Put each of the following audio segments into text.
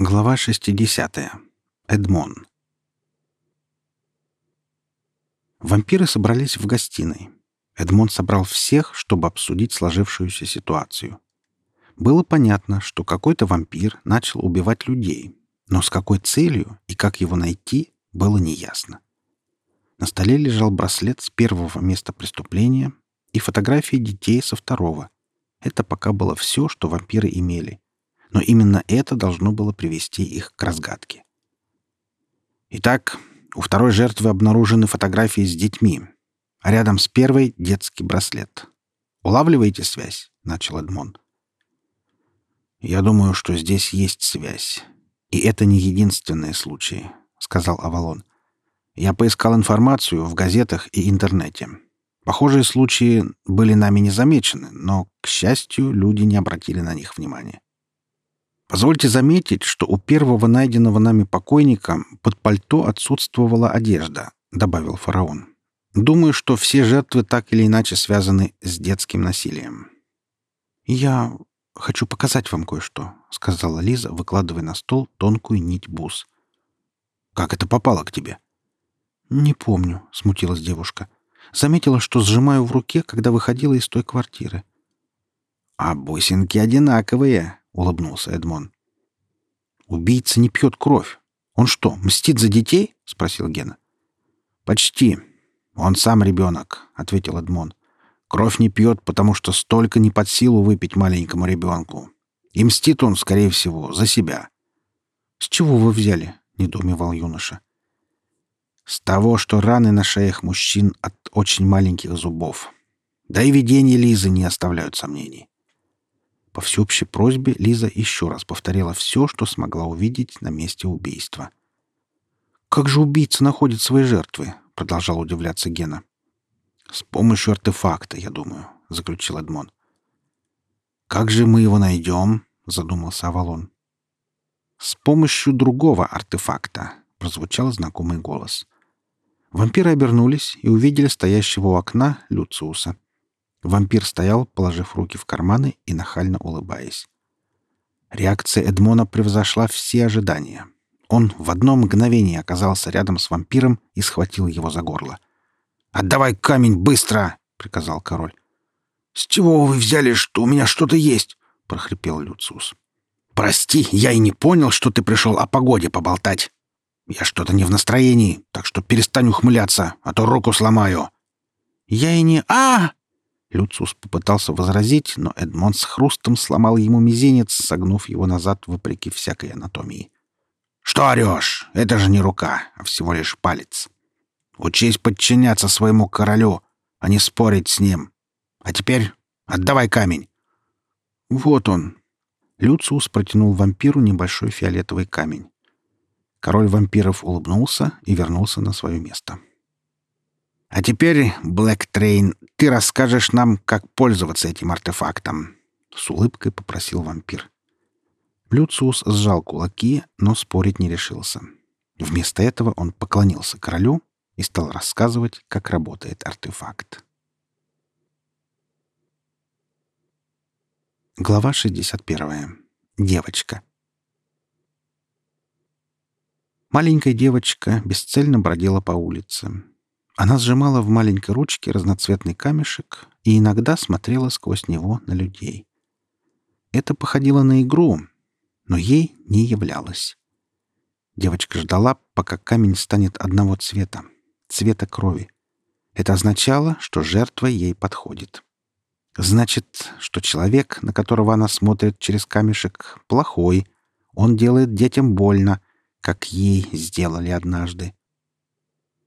Глава 60. Эдмон. Вампиры собрались в гостиной. Эдмон собрал всех, чтобы обсудить сложившуюся ситуацию. Было понятно, что какой-то вампир начал убивать людей, но с какой целью и как его найти, было неясно. На столе лежал браслет с первого места преступления и фотографии детей со второго. Это пока было все, что вампиры имели — но именно это должно было привести их к разгадке. Итак, у второй жертвы обнаружены фотографии с детьми, а рядом с первой — детский браслет. «Улавливаете связь?» — начал Эдмон. «Я думаю, что здесь есть связь. И это не единственные случаи», — сказал Авалон. «Я поискал информацию в газетах и интернете. Похожие случаи были нами не замечены, но, к счастью, люди не обратили на них внимания. Позвольте заметить, что у первого найденного нами покойника под пальто отсутствовала одежда, добавил фараон. Думаю, что все жертвы так или иначе связаны с детским насилием. Я хочу показать вам кое-что, сказала Лиза, выкладывая на стол тонкую нить бус. Как это попало к тебе? Не помню, смутилась девушка. Заметила, что сжимаю в руке, когда выходила из той квартиры. А бусинки одинаковые, улыбнулся Эдмон. Убийца не пьет кровь. Он что, мстит за детей? спросил Гена. Почти. Он сам ребенок, ответил Эдмон. Кровь не пьет, потому что столько не под силу выпить маленькому ребенку. И мстит он, скорее всего, за себя. С чего вы взяли? недоумевал юноша. С того, что раны на шеях мужчин от очень маленьких зубов. Да и видения Лизы не оставляют сомнений. По всеобщей просьбе Лиза еще раз повторила все, что смогла увидеть на месте убийства. «Как же убийца находит свои жертвы?» — продолжал удивляться Гена. «С помощью артефакта, я думаю», — заключил Эдмон. «Как же мы его найдем?» — задумался Авалон. «С помощью другого артефакта», — прозвучал знакомый голос. Вампиры обернулись и увидели стоящего у окна Люциуса — Вампир стоял, положив руки в карманы и нахально улыбаясь. Реакция Эдмона превзошла все ожидания. Он в одно мгновение оказался рядом с вампиром и схватил его за горло. «Отдавай камень быстро!» — приказал король. «С чего вы взяли, что у меня что-то есть?» — прохрипел Люциус. «Прости, я и не понял, что ты пришел о погоде поболтать. Я что-то не в настроении, так что перестань ухмыляться, а то руку сломаю». «Я и не... а Люциус попытался возразить, но Эдмон с хрустом сломал ему мизинец, согнув его назад вопреки всякой анатомии. «Что орешь? Это же не рука, а всего лишь палец. Учись подчиняться своему королю, а не спорить с ним. А теперь отдавай камень». «Вот он». Люциус протянул вампиру небольшой фиолетовый камень. Король вампиров улыбнулся и вернулся на свое место. А теперь, Блэктрейн, ты расскажешь нам, как пользоваться этим артефактом, с улыбкой попросил вампир. Люциус сжал кулаки, но спорить не решился. Вместо этого он поклонился королю и стал рассказывать, как работает артефакт. Глава 61. Девочка. Маленькая девочка бесцельно бродила по улице. Она сжимала в маленькой ручке разноцветный камешек и иногда смотрела сквозь него на людей. Это походило на игру, но ей не являлось. Девочка ждала, пока камень станет одного цвета — цвета крови. Это означало, что жертва ей подходит. Значит, что человек, на которого она смотрит через камешек, плохой. Он делает детям больно, как ей сделали однажды.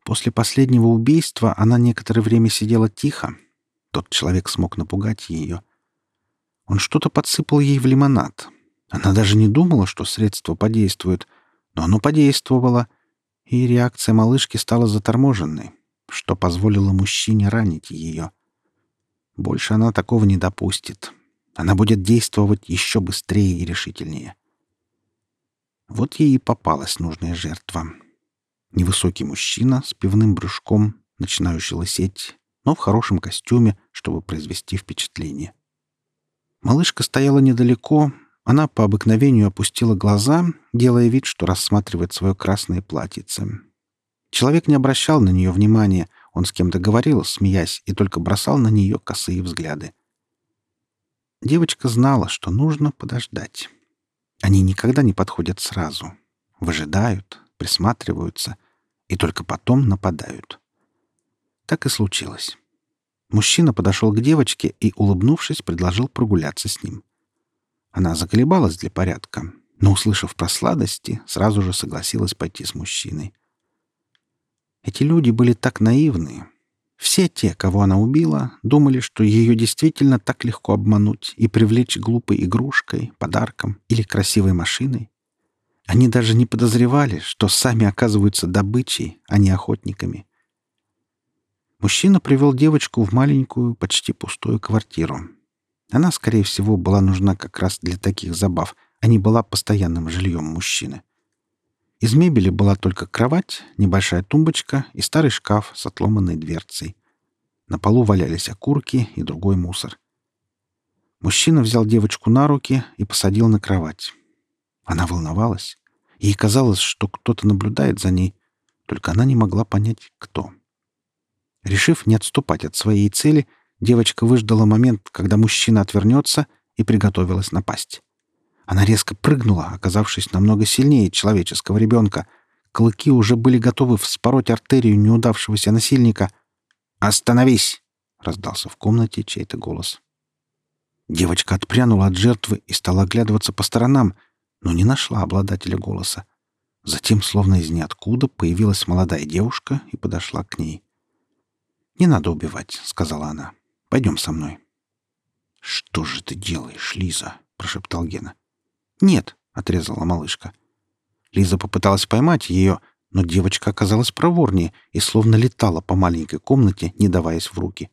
После последнего убийства она некоторое время сидела тихо. Тот человек смог напугать ее. Он что-то подсыпал ей в лимонад. Она даже не думала, что средство подействует, но оно подействовало, и реакция малышки стала заторможенной, что позволило мужчине ранить ее. Больше она такого не допустит. Она будет действовать еще быстрее и решительнее. Вот ей и попалась нужная жертва — Невысокий мужчина с пивным брюшком, начинающий лысеть, но в хорошем костюме, чтобы произвести впечатление. Малышка стояла недалеко, Она по обыкновению опустила глаза, делая вид, что рассматривает свое красное платьице. Человек не обращал на нее внимания, он с кем-то говорил, смеясь, и только бросал на нее косые взгляды. Девочка знала, что нужно подождать. Они никогда не подходят сразу. Выжидают, присматриваются и только потом нападают. Так и случилось. Мужчина подошел к девочке и, улыбнувшись, предложил прогуляться с ним. Она заколебалась для порядка, но, услышав про сладости, сразу же согласилась пойти с мужчиной. Эти люди были так наивны. Все те, кого она убила, думали, что ее действительно так легко обмануть и привлечь глупой игрушкой, подарком или красивой машиной. Они даже не подозревали, что сами оказываются добычей, а не охотниками. Мужчина привел девочку в маленькую, почти пустую квартиру. Она, скорее всего, была нужна как раз для таких забав, а не была постоянным жильем мужчины. Из мебели была только кровать, небольшая тумбочка и старый шкаф с отломанной дверцей. На полу валялись окурки и другой мусор. Мужчина взял девочку на руки и посадил на кровать. Она волновалась. Ей казалось, что кто-то наблюдает за ней, только она не могла понять, кто. Решив не отступать от своей цели, девочка выждала момент, когда мужчина отвернется, и приготовилась напасть. Она резко прыгнула, оказавшись намного сильнее человеческого ребенка. Клыки уже были готовы вспороть артерию неудавшегося насильника. «Остановись!» — раздался в комнате чей-то голос. Девочка отпрянула от жертвы и стала оглядываться по сторонам, но не нашла обладателя голоса. Затем, словно из ниоткуда, появилась молодая девушка и подошла к ней. «Не надо убивать», — сказала она. «Пойдем со мной». «Что же ты делаешь, Лиза?» — прошептал Гена. «Нет», — отрезала малышка. Лиза попыталась поймать ее, но девочка оказалась проворнее и словно летала по маленькой комнате, не даваясь в руки.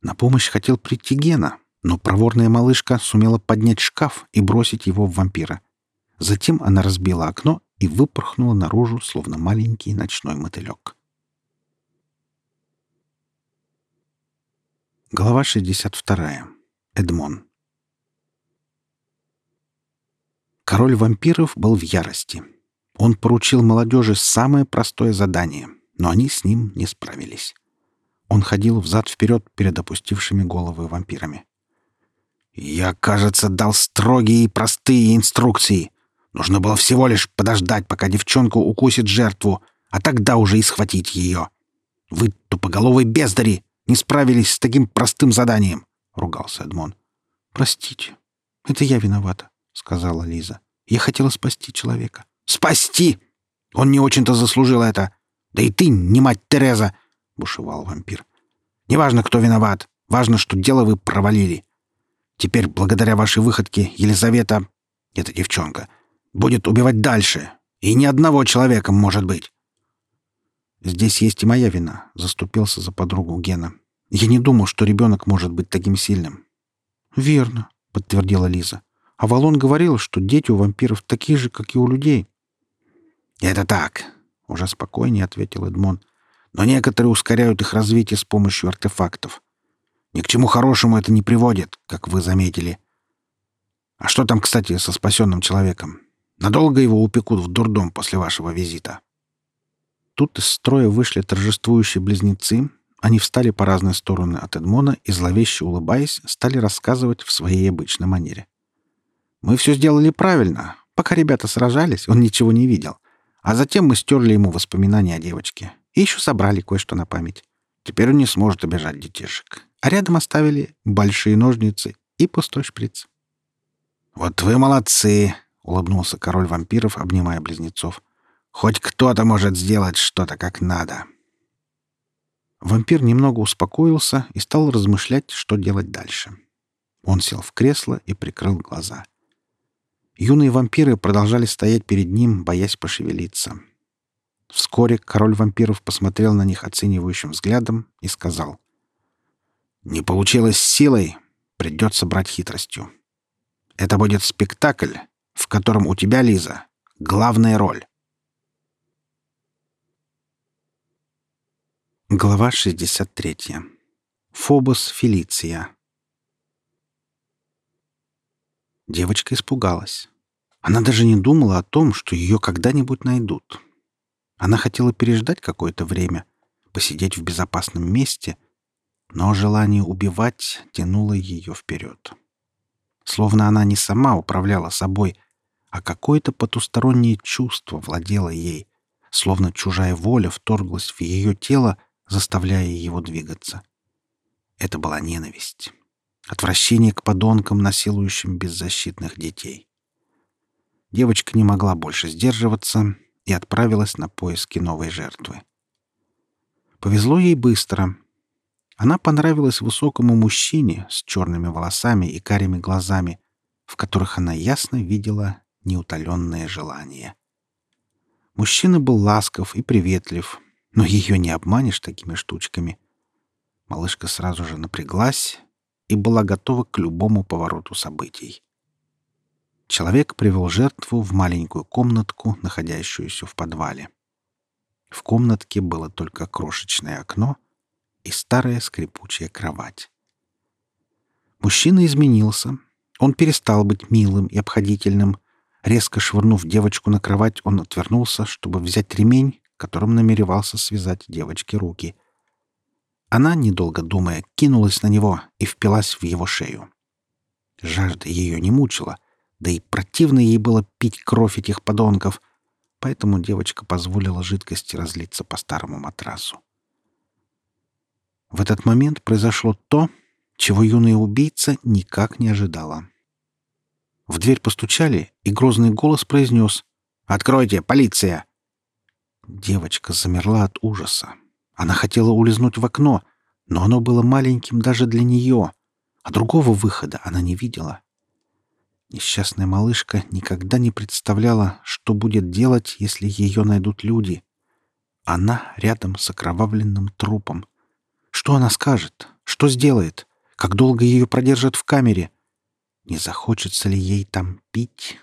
На помощь хотел прийти Гена, но проворная малышка сумела поднять шкаф и бросить его в вампира. Затем она разбила окно и выпорхнула наружу, словно маленький ночной мотылек. Глава 62. Эдмон. Король вампиров был в ярости. Он поручил молодежи самое простое задание, но они с ним не справились. Он ходил взад-вперед перед опустившими головы вампирами. «Я, кажется, дал строгие и простые инструкции. Нужно было всего лишь подождать, пока девчонку укусит жертву, а тогда уже и схватить ее. Вы тупоголовые бездари! не справились с таким простым заданием», — ругался Эдмон. «Простите, это я виновата», — сказала Лиза. «Я хотела спасти человека». «Спасти! Он не очень-то заслужил это. Да и ты не мать Тереза!» — бушевал вампир. «Неважно, кто виноват. Важно, что дело вы провалили. Теперь, благодаря вашей выходке, Елизавета, эта девчонка, будет убивать дальше. И ни одного человека, может быть. Здесь есть и моя вина, заступился за подругу Гена. Я не думал, что ребенок может быть таким сильным. Верно, подтвердила Лиза. А Валон говорил, что дети у вампиров такие же, как и у людей. Это так, уже спокойнее ответил Эдмон. Но некоторые ускоряют их развитие с помощью артефактов. Ни к чему хорошему это не приводит, как вы заметили. А что там, кстати, со спасенным человеком? Надолго его упекут в дурдом после вашего визита? Тут из строя вышли торжествующие близнецы. Они встали по разные стороны от Эдмона и, зловеще улыбаясь, стали рассказывать в своей обычной манере. «Мы все сделали правильно. Пока ребята сражались, он ничего не видел. А затем мы стерли ему воспоминания о девочке. И еще собрали кое-что на память. Теперь он не сможет обижать детишек. А рядом оставили большие ножницы и пустой шприц. «Вот вы молодцы!» — улыбнулся король вампиров, обнимая близнецов. Хоть кто-то может сделать что-то как надо. Вампир немного успокоился и стал размышлять, что делать дальше. Он сел в кресло и прикрыл глаза. Юные вампиры продолжали стоять перед ним, боясь пошевелиться. Вскоре король вампиров посмотрел на них оценивающим взглядом и сказал. «Не получилось силой, придется брать хитростью. Это будет спектакль, в котором у тебя, Лиза, главная роль. Глава 63. Фобос Фелиция. Девочка испугалась. Она даже не думала о том, что ее когда-нибудь найдут. Она хотела переждать какое-то время, посидеть в безопасном месте, но желание убивать тянуло ее вперед. Словно она не сама управляла собой, а какое-то потустороннее чувство владело ей, словно чужая воля вторглась в ее тело, заставляя его двигаться. Это была ненависть. Отвращение к подонкам, насилующим беззащитных детей. Девочка не могла больше сдерживаться и отправилась на поиски новой жертвы. Повезло ей быстро. Она понравилась высокому мужчине с черными волосами и карими глазами, в которых она ясно видела неутоленное желание. Мужчина был ласков и приветлив, но ее не обманешь такими штучками. Малышка сразу же напряглась и была готова к любому повороту событий. Человек привел жертву в маленькую комнатку, находящуюся в подвале. В комнатке было только крошечное окно и старая скрипучая кровать. Мужчина изменился. Он перестал быть милым и обходительным. Резко швырнув девочку на кровать, он отвернулся, чтобы взять ремень, которым намеревался связать девочке руки. Она, недолго думая, кинулась на него и впилась в его шею. Жажда ее не мучила, да и противно ей было пить кровь этих подонков, поэтому девочка позволила жидкости разлиться по старому матрасу. В этот момент произошло то, чего юная убийца никак не ожидала. В дверь постучали, и грозный голос произнес «Откройте, полиция!» Девочка замерла от ужаса. Она хотела улизнуть в окно, но оно было маленьким даже для нее, а другого выхода она не видела. Несчастная малышка никогда не представляла, что будет делать, если ее найдут люди. Она рядом с окровавленным трупом. Что она скажет? Что сделает? Как долго ее продержат в камере? Не захочется ли ей там пить?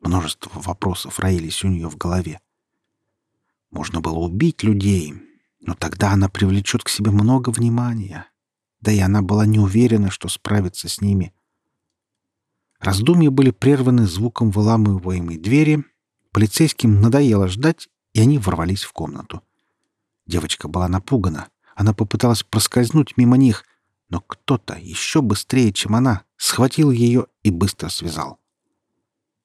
Множество вопросов роились у нее в голове. Можно было убить людей, но тогда она привлечет к себе много внимания. Да и она была не уверена, что справится с ними. Раздумья были прерваны звуком выламываемой двери. Полицейским надоело ждать, и они ворвались в комнату. Девочка была напугана. Она попыталась проскользнуть мимо них, но кто-то еще быстрее, чем она, схватил ее и быстро связал.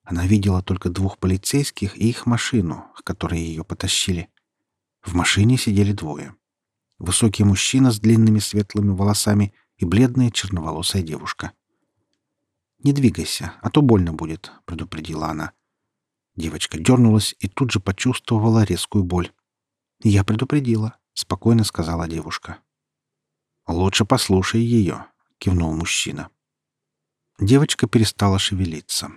Она видела только двух полицейских и их машину, к которой ее потащили. В машине сидели двое. Высокий мужчина с длинными светлыми волосами и бледная черноволосая девушка. «Не двигайся, а то больно будет», — предупредила она. Девочка дернулась и тут же почувствовала резкую боль. «Я предупредила», — спокойно сказала девушка. «Лучше послушай ее», — кивнул мужчина. Девочка перестала шевелиться.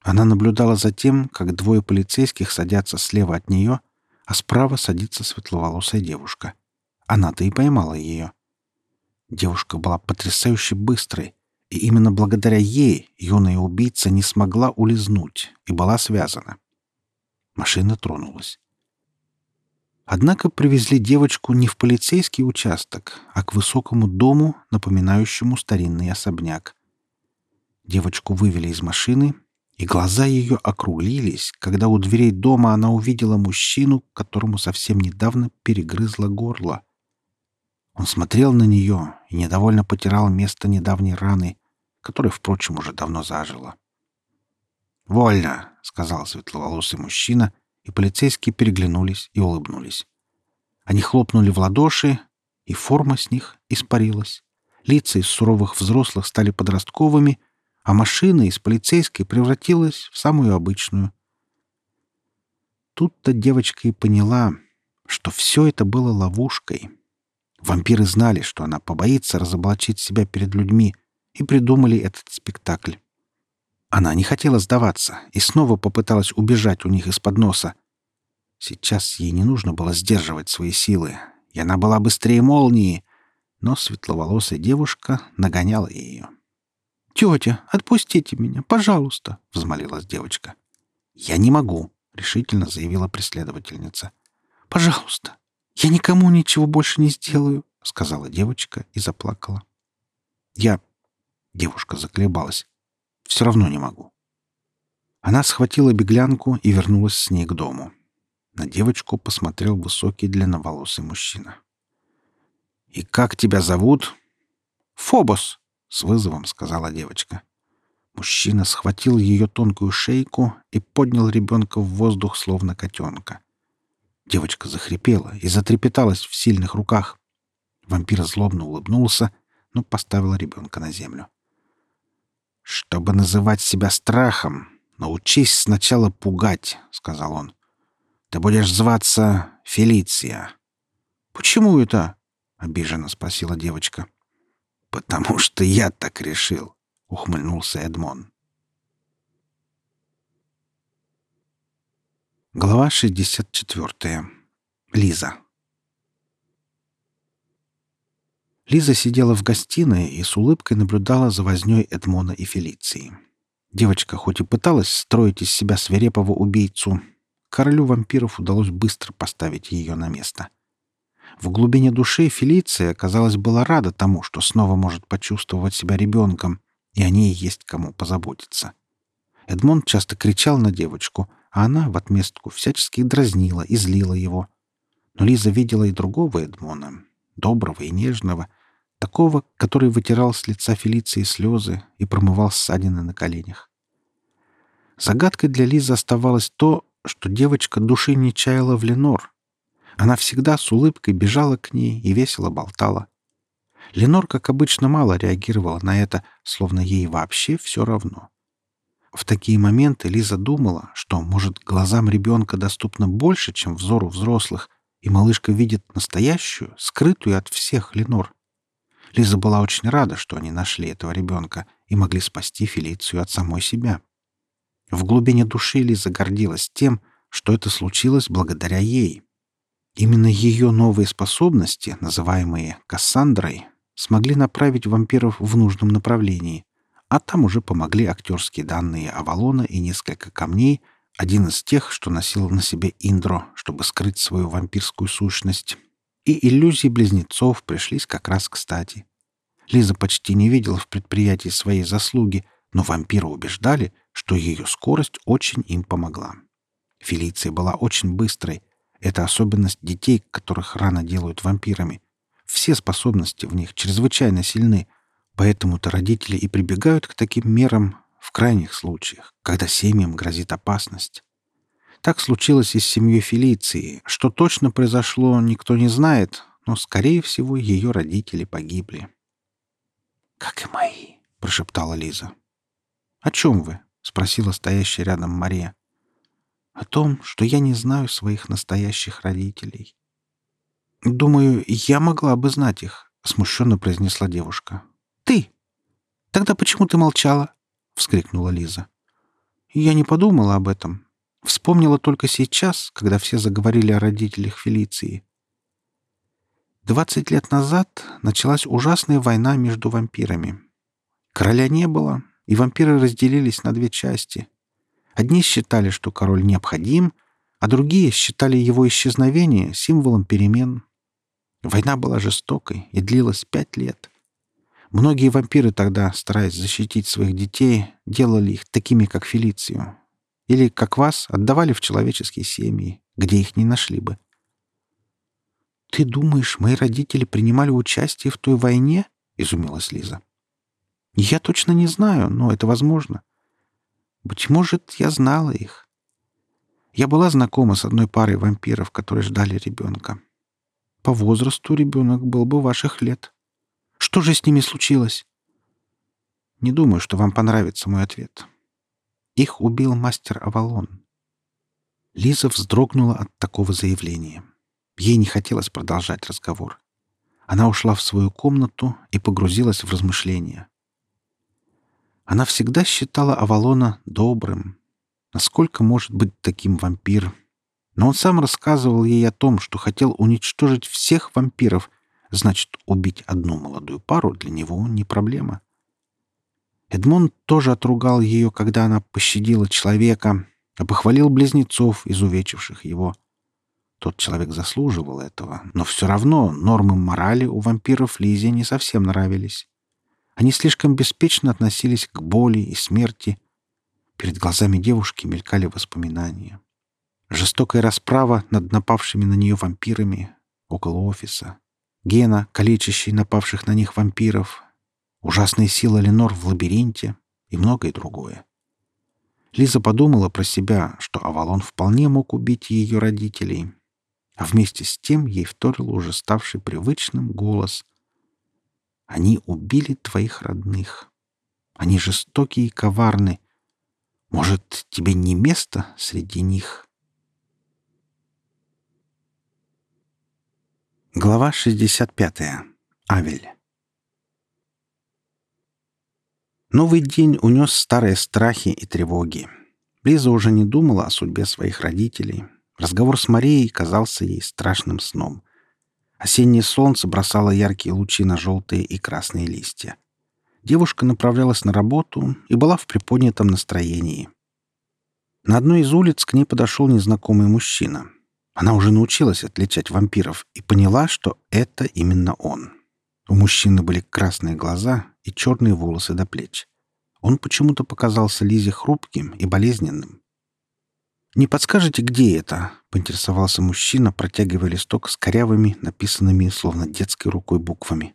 Она наблюдала за тем, как двое полицейских садятся слева от нее, а справа садится светловолосая девушка. Она-то и поймала ее. Девушка была потрясающе быстрой, и именно благодаря ей юная убийца не смогла улизнуть и была связана. Машина тронулась. Однако привезли девочку не в полицейский участок, а к высокому дому, напоминающему старинный особняк. Девочку вывели из машины, и глаза ее округлились, когда у дверей дома она увидела мужчину, которому совсем недавно перегрызло горло. Он смотрел на нее и недовольно потирал место недавней раны, которая, впрочем, уже давно зажила. «Вольно», — сказал светловолосый мужчина, и полицейские переглянулись и улыбнулись. Они хлопнули в ладоши, и форма с них испарилась. Лица из суровых взрослых стали подростковыми — а машина из полицейской превратилась в самую обычную. Тут-то девочка и поняла, что все это было ловушкой. Вампиры знали, что она побоится разоблачить себя перед людьми, и придумали этот спектакль. Она не хотела сдаваться и снова попыталась убежать у них из-под носа. Сейчас ей не нужно было сдерживать свои силы, и она была быстрее молнии, но светловолосая девушка нагоняла ее. «Тетя, отпустите меня, пожалуйста!» — взмолилась девочка. «Я не могу», — решительно заявила преследовательница. «Пожалуйста, я никому ничего больше не сделаю», — сказала девочка и заплакала. «Я...» — девушка заколебалась. Все равно не могу». Она схватила беглянку и вернулась с ней к дому. На девочку посмотрел высокий длинноволосый мужчина. «И как тебя зовут?» «Фобос», — с вызовом сказала девочка. Мужчина схватил ее тонкую шейку и поднял ребенка в воздух, словно котенка. Девочка захрипела и затрепеталась в сильных руках. Вампир злобно улыбнулся, но поставил ребенка на землю. «Чтобы называть себя страхом, научись сначала пугать», — сказал он. «Ты будешь зваться Фелиция». «Почему это?» — обиженно спросила девочка. «Потому что я так решил», — ухмыльнулся Эдмон. Глава 64. Лиза. Лиза сидела в гостиной и с улыбкой наблюдала за вознёй Эдмона и Фелиции. Девочка хоть и пыталась строить из себя свирепого убийцу, королю вампиров удалось быстро поставить ее на место. В глубине души Фелиция, казалось, была рада тому, что снова может почувствовать себя ребенком, и о ней есть кому позаботиться. Эдмон часто кричал на девочку — а она в отместку всячески дразнила и злила его. Но Лиза видела и другого Эдмона, доброго и нежного, такого, который вытирал с лица Фелиции слезы и промывал ссадины на коленях. Загадкой для Лизы оставалось то, что девочка души не чаяла в Ленор. Она всегда с улыбкой бежала к ней и весело болтала. Ленор, как обычно, мало реагировала на это, словно ей вообще все равно. В такие моменты Лиза думала, что, может, глазам ребенка доступно больше, чем взору взрослых, и малышка видит настоящую, скрытую от всех Ленор. Лиза была очень рада, что они нашли этого ребенка и могли спасти Фелицию от самой себя. В глубине души Лиза гордилась тем, что это случилось благодаря ей. Именно ее новые способности, называемые Кассандрой, смогли направить вампиров в нужном направлении, а там уже помогли актерские данные Авалона и несколько камней, один из тех, что носил на себе Индро, чтобы скрыть свою вампирскую сущность. И иллюзии близнецов пришлись как раз кстати. Лиза почти не видела в предприятии своей заслуги, но вампиры убеждали, что ее скорость очень им помогла. Фелиция была очень быстрой. Это особенность детей, которых рано делают вампирами. Все способности в них чрезвычайно сильны — Поэтому-то родители и прибегают к таким мерам в крайних случаях, когда семьям грозит опасность. Так случилось и с семьей Фелиции. Что точно произошло, никто не знает, но, скорее всего, ее родители погибли. «Как и мои», — прошептала Лиза. «О чем вы?» — спросила стоящая рядом Мария. «О том, что я не знаю своих настоящих родителей». «Думаю, я могла бы знать их», — смущенно произнесла девушка. Ты? Тогда почему ты молчала? Вскрикнула Лиза. Я не подумала об этом. Вспомнила только сейчас, когда все заговорили о родителях Фелиции. Двадцать лет назад началась ужасная война между вампирами. Короля не было, и вампиры разделились на две части. Одни считали, что король необходим, а другие считали его исчезновение символом перемен. Война была жестокой и длилась пять лет. Многие вампиры тогда, стараясь защитить своих детей, делали их такими, как Фелицию. Или, как вас, отдавали в человеческие семьи, где их не нашли бы. «Ты думаешь, мои родители принимали участие в той войне?» — изумилась Лиза. «Я точно не знаю, но это возможно. Быть может, я знала их. Я была знакома с одной парой вампиров, которые ждали ребенка. По возрасту ребенок был бы ваших лет. Что же с ними случилось? Не думаю, что вам понравится мой ответ. Их убил мастер Авалон. Лиза вздрогнула от такого заявления. Ей не хотелось продолжать разговор. Она ушла в свою комнату и погрузилась в размышления. Она всегда считала Авалона добрым. Насколько может быть таким вампир? Но он сам рассказывал ей о том, что хотел уничтожить всех вампиров — Значит, убить одну молодую пару для него не проблема. Эдмонд тоже отругал ее, когда она пощадила человека, а похвалил близнецов, изувечивших его. Тот человек заслуживал этого, но все равно нормы морали у вампиров Лизе не совсем нравились. Они слишком беспечно относились к боли и смерти. Перед глазами девушки мелькали воспоминания. Жестокая расправа над напавшими на нее вампирами около офиса. Гена, калечащий напавших на них вампиров. Ужасная сила Ленор в лабиринте и многое другое. Лиза подумала про себя, что Авалон вполне мог убить ее родителей. А вместе с тем ей вторил уже ставший привычным голос. «Они убили твоих родных. Они жестокие и коварны. Может, тебе не место среди них?» Глава 65. Авель. Новый день унес старые страхи и тревоги. Лиза уже не думала о судьбе своих родителей. Разговор с Марией казался ей страшным сном. Осеннее солнце бросало яркие лучи на желтые и красные листья. Девушка направлялась на работу и была в приподнятом настроении. На одной из улиц к ней подошел незнакомый мужчина. Она уже научилась отличать вампиров и поняла, что это именно он. У мужчины были красные глаза и черные волосы до плеч. Он почему-то показался Лизе хрупким и болезненным. «Не подскажете, где это?» — поинтересовался мужчина, протягивая листок с корявыми, написанными словно детской рукой буквами.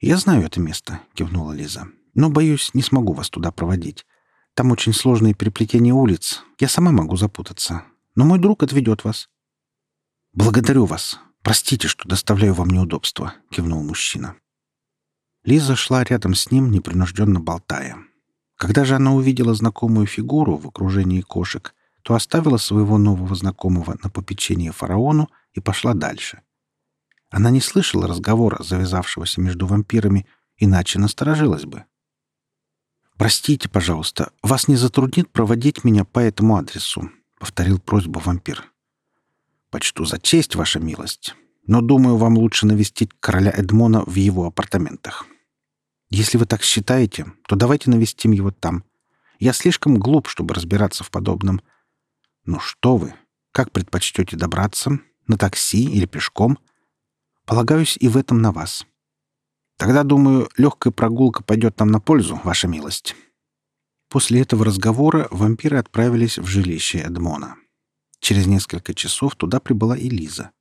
«Я знаю это место», — кивнула Лиза. «Но, боюсь, не смогу вас туда проводить. Там очень сложные переплетения улиц. Я сама могу запутаться. Но мой друг отведет вас». «Благодарю вас. Простите, что доставляю вам неудобства», — кивнул мужчина. Лиза шла рядом с ним, непринужденно болтая. Когда же она увидела знакомую фигуру в окружении кошек, то оставила своего нового знакомого на попечение фараону и пошла дальше. Она не слышала разговора, завязавшегося между вампирами, иначе насторожилась бы. «Простите, пожалуйста, вас не затруднит проводить меня по этому адресу?» — повторил просьбу вампир. «Почту за честь, ваша милость, но, думаю, вам лучше навестить короля Эдмона в его апартаментах. Если вы так считаете, то давайте навестим его там. Я слишком глуп, чтобы разбираться в подобном. Ну что вы, как предпочтете добраться? На такси или пешком? Полагаюсь и в этом на вас. Тогда, думаю, легкая прогулка пойдет нам на пользу, ваша милость. После этого разговора вампиры отправились в жилище Эдмона. Через несколько часов туда прибыла и Лиза.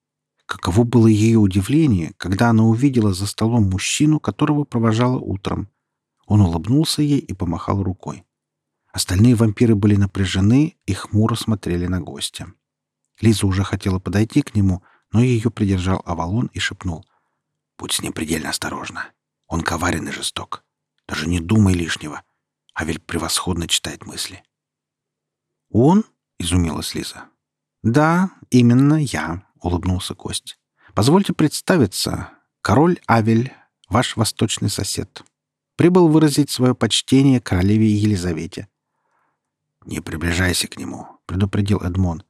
Каково было ее удивление, когда она увидела за столом мужчину, которого провожала утром. Он улыбнулся ей и помахал рукой. Остальные вампиры были напряжены и хмуро смотрели на гостя. Лиза уже хотела подойти к нему, но ее придержал Авалон и шепнул. «Будь с ним предельно осторожна. Он коварен и жесток. Даже не думай лишнего. Авель превосходно читает мысли». «Он?» — изумилась Лиза. «Да, именно я», — улыбнулся Кость. «Позвольте представиться. Король Авель, ваш восточный сосед. Прибыл выразить свое почтение королеве Елизавете». «Не приближайся к нему», — предупредил Эдмон.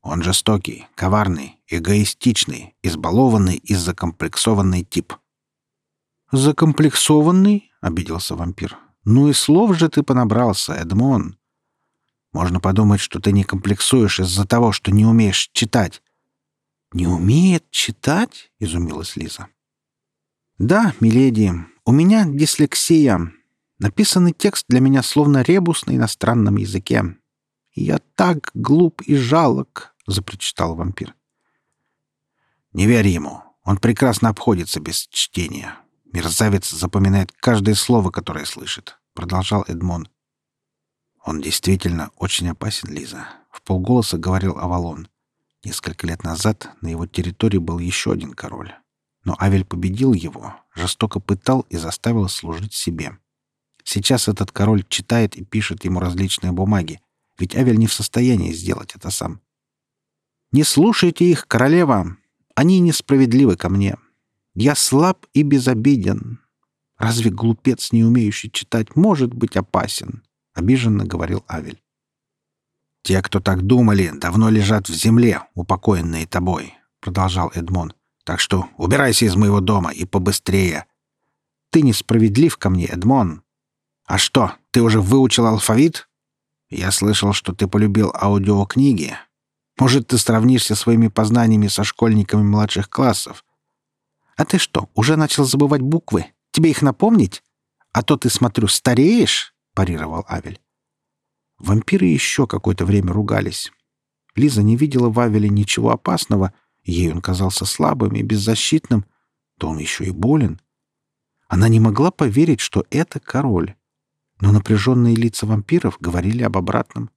«Он жестокий, коварный, эгоистичный, избалованный и закомплексованный тип». «Закомплексованный?» — обиделся вампир. «Ну и слов же ты понабрался, Эдмон. Можно подумать, что ты не комплексуешь из-за того, что не умеешь читать. Не умеет читать? изумилась Лиза. Да, миледи, у меня дислексия. Написанный текст для меня словно ребус на иностранном языке. Я так глуп и жалок, запричитал вампир. Не верь ему. Он прекрасно обходится без чтения. Мерзавец запоминает каждое слово, которое слышит, продолжал Эдмон. Он действительно очень опасен, Лиза, в полголоса говорил Авалон. Несколько лет назад на его территории был еще один король. Но Авель победил его, жестоко пытал и заставил служить себе. Сейчас этот король читает и пишет ему различные бумаги, ведь Авель не в состоянии сделать это сам. «Не слушайте их, королева! Они несправедливы ко мне. Я слаб и безобиден. Разве глупец, не умеющий читать, может быть опасен?» — обиженно говорил Авель. «Те, кто так думали, давно лежат в земле, упокоенные тобой», — продолжал Эдмон. «Так что убирайся из моего дома и побыстрее». «Ты несправедлив ко мне, Эдмон». «А что, ты уже выучил алфавит?» «Я слышал, что ты полюбил аудиокниги. Может, ты сравнишься своими познаниями со школьниками младших классов?» «А ты что, уже начал забывать буквы? Тебе их напомнить? А то ты, смотрю, стареешь!» — парировал Авель. Вампиры еще какое-то время ругались. Лиза не видела в Авеле ничего опасного, ей он казался слабым и беззащитным, то он еще и болен. Она не могла поверить, что это король. Но напряженные лица вампиров говорили об обратном.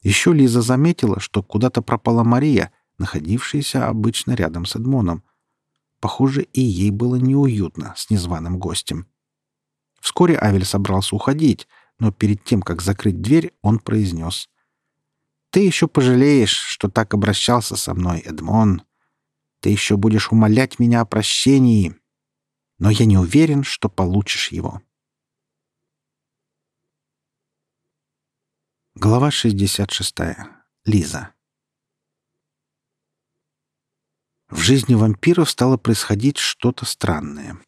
Еще Лиза заметила, что куда-то пропала Мария, находившаяся обычно рядом с Эдмоном. Похоже, и ей было неуютно с незваным гостем. Вскоре Авель собрался уходить, но перед тем, как закрыть дверь, он произнес. «Ты еще пожалеешь, что так обращался со мной, Эдмон. Ты еще будешь умолять меня о прощении, но я не уверен, что получишь его». Глава 66. Лиза. В жизни вампиров стало происходить что-то странное.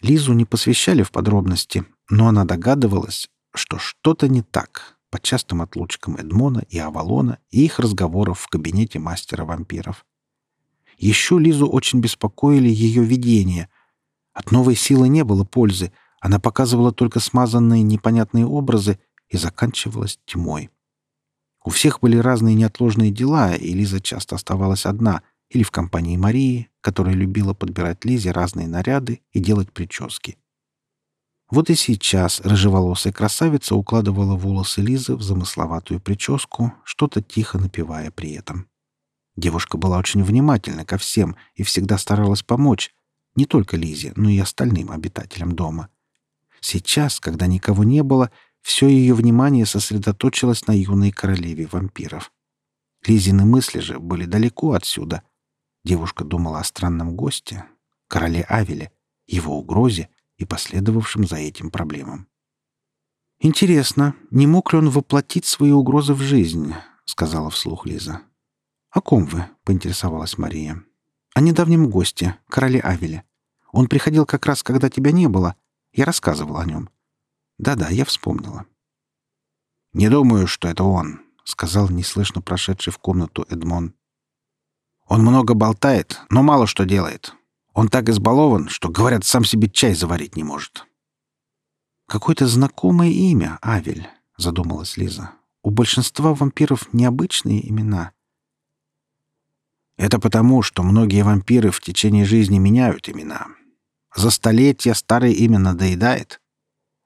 Лизу не посвящали в подробности, но она догадывалась, что что-то не так по частым отлучкам Эдмона и Авалона и их разговоров в кабинете мастера вампиров. Еще Лизу очень беспокоили ее видения. От новой силы не было пользы, она показывала только смазанные непонятные образы и заканчивалась тьмой. У всех были разные неотложные дела, и Лиза часто оставалась одна или в компании Марии, которая любила подбирать Лизе разные наряды и делать прически. Вот и сейчас рыжеволосая красавица укладывала волосы Лизы в замысловатую прическу, что-то тихо напевая при этом. Девушка была очень внимательна ко всем и всегда старалась помочь, не только Лизе, но и остальным обитателям дома. Сейчас, когда никого не было, все ее внимание сосредоточилось на юной королеве вампиров. Лизины мысли же были далеко отсюда. Девушка думала о странном госте, короле Авеле, его угрозе и последовавшим за этим проблемам. «Интересно, не мог ли он воплотить свои угрозы в жизнь?» — сказала вслух Лиза. «О ком вы?» — поинтересовалась Мария. «О недавнем госте, короле Авеле. Он приходил как раз, когда тебя не было. Я рассказывал о нем. Да-да, я вспомнила». «Не думаю, что это он», — сказал неслышно прошедший в комнату Эдмон. «Он много болтает, но мало что делает. Он так избалован, что, говорят, сам себе чай заварить не может. «Какое-то знакомое имя, Авель», — задумалась Лиза. «У большинства вампиров необычные имена». «Это потому, что многие вампиры в течение жизни меняют имена. За столетия старое имя надоедает.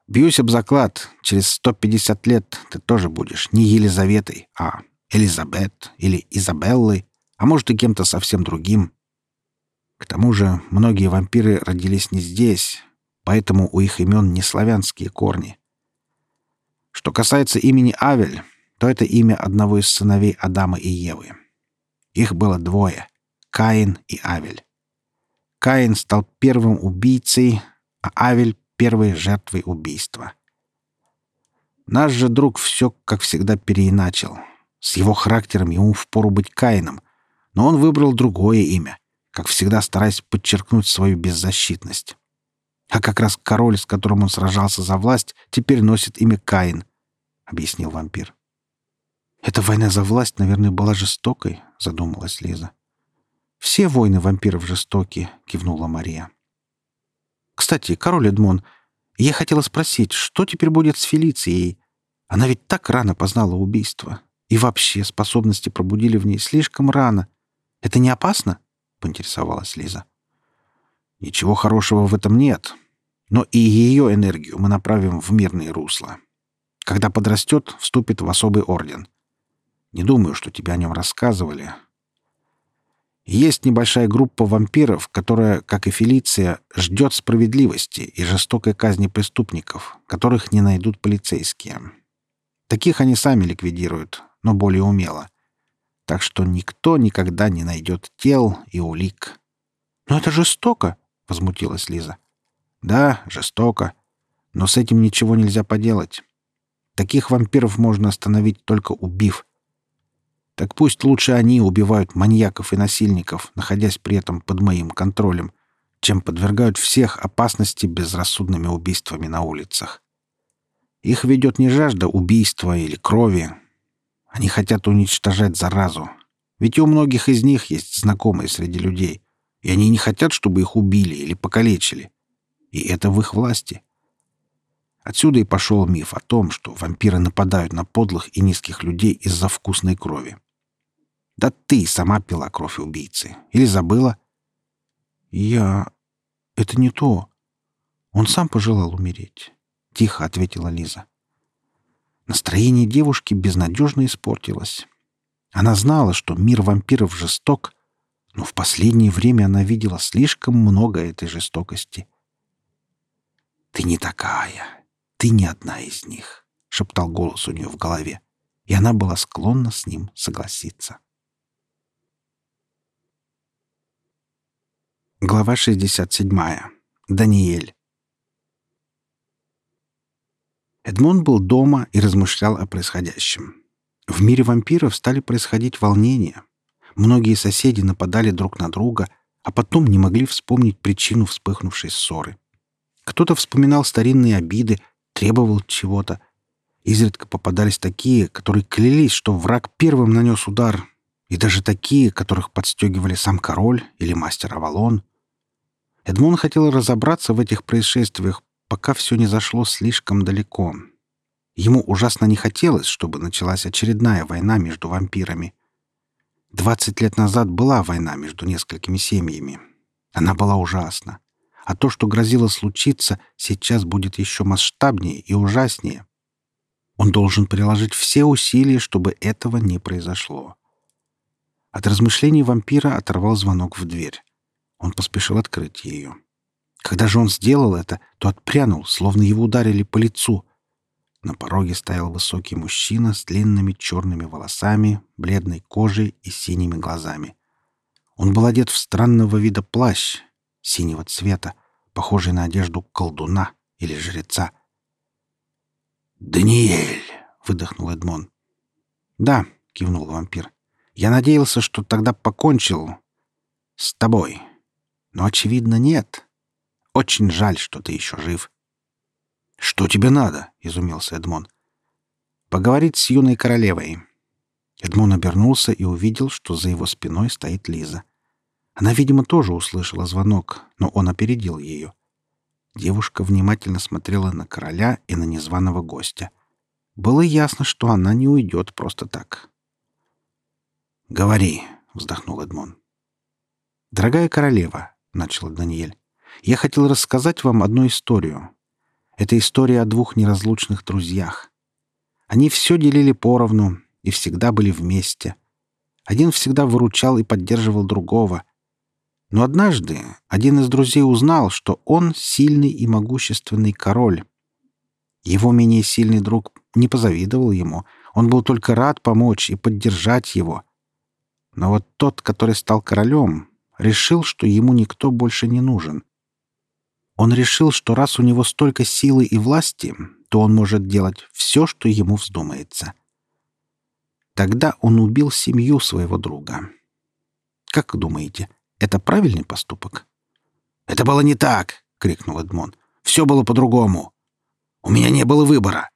Бьюсь об заклад, через 150 лет ты тоже будешь не Елизаветой, а Элизабет или Изабеллой, а может и кем-то совсем другим. К тому же многие вампиры родились не здесь, поэтому у их имен не славянские корни. Что касается имени Авель, то это имя одного из сыновей Адама и Евы. Их было двое — Каин и Авель. Каин стал первым убийцей, а Авель — первой жертвой убийства. Наш же друг все, как всегда, переиначил. С его характером ему впору быть Каином, но он выбрал другое имя как всегда стараясь подчеркнуть свою беззащитность. А как раз король, с которым он сражался за власть, теперь носит имя Каин, — объяснил вампир. «Эта война за власть, наверное, была жестокой», — задумалась Лиза. «Все войны вампиров жестоки», — кивнула Мария. «Кстати, король Эдмон, я хотела спросить, что теперь будет с Фелицией? Она ведь так рано познала убийство. И вообще способности пробудили в ней слишком рано. Это не опасно?» поинтересовалась Лиза. Ничего хорошего в этом нет. Но и ее энергию мы направим в мирные русла. Когда подрастет, вступит в особый орден. Не думаю, что тебе о нем рассказывали. Есть небольшая группа вампиров, которая, как и Фелиция, ждет справедливости и жестокой казни преступников, которых не найдут полицейские. Таких они сами ликвидируют, но более умело так что никто никогда не найдет тел и улик. «Но это жестоко!» — возмутилась Лиза. «Да, жестоко. Но с этим ничего нельзя поделать. Таких вампиров можно остановить только убив. Так пусть лучше они убивают маньяков и насильников, находясь при этом под моим контролем, чем подвергают всех опасности безрассудными убийствами на улицах. Их ведет не жажда убийства или крови, они хотят уничтожать заразу. Ведь у многих из них есть знакомые среди людей, и они не хотят, чтобы их убили или покалечили. И это в их власти. Отсюда и пошел миф о том, что вампиры нападают на подлых и низких людей из-за вкусной крови. Да ты сама пила кровь убийцы. Или забыла? Я... Это не то. Он сам пожелал умереть. Тихо ответила Лиза. Настроение девушки безнадежно испортилось. Она знала, что мир вампиров жесток, но в последнее время она видела слишком много этой жестокости. «Ты не такая. Ты не одна из них», — шептал голос у нее в голове, и она была склонна с ним согласиться. Глава 67. Даниэль. Эдмон был дома и размышлял о происходящем. В мире вампиров стали происходить волнения. Многие соседи нападали друг на друга, а потом не могли вспомнить причину вспыхнувшей ссоры. Кто-то вспоминал старинные обиды, требовал чего-то. Изредка попадались такие, которые клялись, что враг первым нанес удар, и даже такие, которых подстегивали сам король или мастер Авалон. Эдмон хотел разобраться в этих происшествиях, пока все не зашло слишком далеко. Ему ужасно не хотелось, чтобы началась очередная война между вампирами. Двадцать лет назад была война между несколькими семьями. Она была ужасна. А то, что грозило случиться, сейчас будет еще масштабнее и ужаснее. Он должен приложить все усилия, чтобы этого не произошло. От размышлений вампира оторвал звонок в дверь. Он поспешил открыть ее. Когда же он сделал это, то отпрянул, словно его ударили по лицу. На пороге стоял высокий мужчина с длинными черными волосами, бледной кожей и синими глазами. Он был одет в странного вида плащ, синего цвета, похожий на одежду колдуна или жреца. «Даниэль!» — выдохнул Эдмон. «Да», — кивнул вампир. «Я надеялся, что тогда покончил с тобой. Но, очевидно, нет. Очень жаль, что ты еще жив. «Что тебе надо?» — изумился Эдмон. «Поговорить с юной королевой». Эдмон обернулся и увидел, что за его спиной стоит Лиза. Она, видимо, тоже услышала звонок, но он опередил ее. Девушка внимательно смотрела на короля и на незваного гостя. Было ясно, что она не уйдет просто так. «Говори», — вздохнул Эдмон. «Дорогая королева», — начал Даниэль. «Я хотел рассказать вам одну историю. Это история о двух неразлучных друзьях. Они все делили поровну и всегда были вместе. Один всегда выручал и поддерживал другого. Но однажды один из друзей узнал, что он сильный и могущественный король. Его менее сильный друг не позавидовал ему, он был только рад помочь и поддержать его. Но вот тот, который стал королем, решил, что ему никто больше не нужен. Он решил, что раз у него столько силы и власти, то он может делать все, что ему вздумается. Тогда он убил семью своего друга. Как думаете, это правильный поступок? «Это было не так!» — крикнул Эдмон. «Все было по-другому. У меня не было выбора».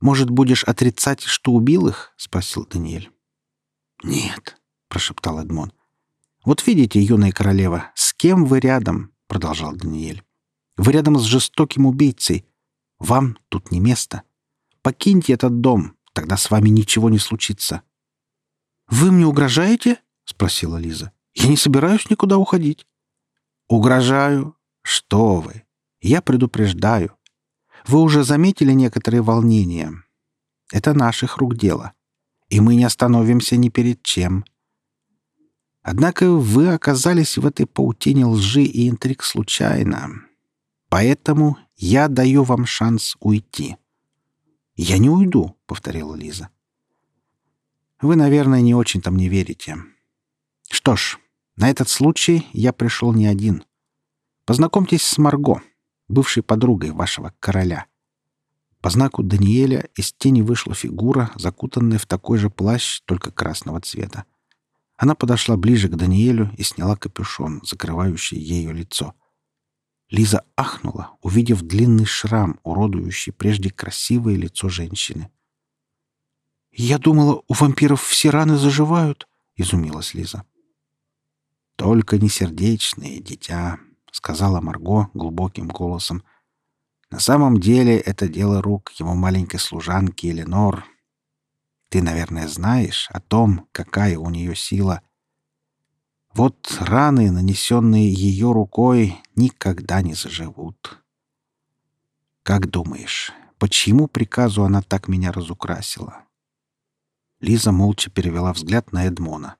«Может, будешь отрицать, что убил их?» — спросил Даниэль. «Нет», — прошептал Эдмон. «Вот видите, юная королева, с кем вы рядом?» — продолжал Даниэль. «Вы рядом с жестоким убийцей. Вам тут не место. Покиньте этот дом, тогда с вами ничего не случится». «Вы мне угрожаете?» — спросила Лиза. «Я не собираюсь никуда уходить». «Угрожаю? Что вы? Я предупреждаю. Вы уже заметили некоторые волнения. Это наших рук дело. И мы не остановимся ни перед чем. Однако вы оказались в этой паутине лжи и интриг случайно. Поэтому я даю вам шанс уйти. Я не уйду, повторила Лиза. Вы, наверное, не очень там не верите. Что ж, на этот случай я пришел не один. Познакомьтесь с Марго, бывшей подругой вашего короля. По знаку Даниэля из тени вышла фигура, закутанная в такой же плащ, только красного цвета. Она подошла ближе к Даниэлю и сняла капюшон, закрывающий ее лицо. Лиза ахнула, увидев длинный шрам, уродующий прежде красивое лицо женщины. «Я думала, у вампиров все раны заживают», — изумилась Лиза. «Только не сердечные, дитя», — сказала Марго глубоким голосом. На самом деле это дело рук его маленькой служанки Эленор. Ты, наверное, знаешь о том, какая у нее сила. Вот раны, нанесенные ее рукой, никогда не заживут. Как думаешь, почему приказу она так меня разукрасила? Лиза молча перевела взгляд на Эдмона.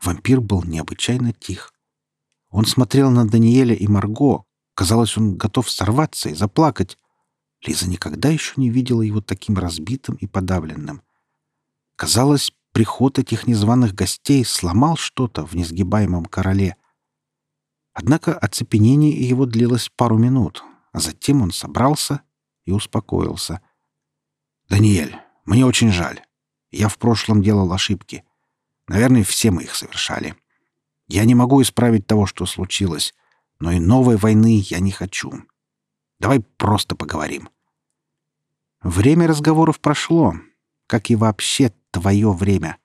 Вампир был необычайно тих. Он смотрел на Даниэля и Марго. Казалось, он готов сорваться и заплакать. Лиза никогда еще не видела его таким разбитым и подавленным. Казалось, приход этих незваных гостей сломал что-то в несгибаемом короле. Однако оцепенение его длилось пару минут, а затем он собрался и успокоился. «Даниэль, мне очень жаль. Я в прошлом делал ошибки. Наверное, все мы их совершали. Я не могу исправить того, что случилось, но и новой войны я не хочу. Давай просто поговорим. Время разговоров прошло, как и вообще твое время.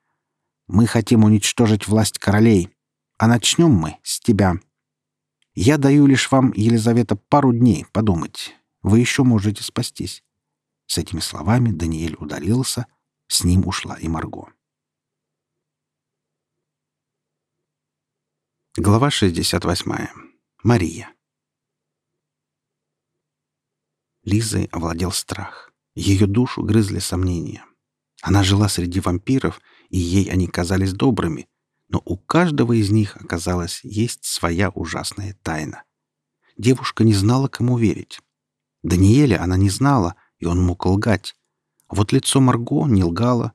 Мы хотим уничтожить власть королей, а начнем мы с тебя. Я даю лишь вам, Елизавета, пару дней подумать. Вы еще можете спастись. С этими словами Даниэль удалился — с ним ушла и Марго. Глава 68. Мария. Лизой овладел страх. Ее душу грызли сомнения. Она жила среди вампиров, и ей они казались добрыми, но у каждого из них, оказалось, есть своя ужасная тайна. Девушка не знала, кому верить. Даниэля она не знала, и он мог лгать. Вот лицо Марго не лгало.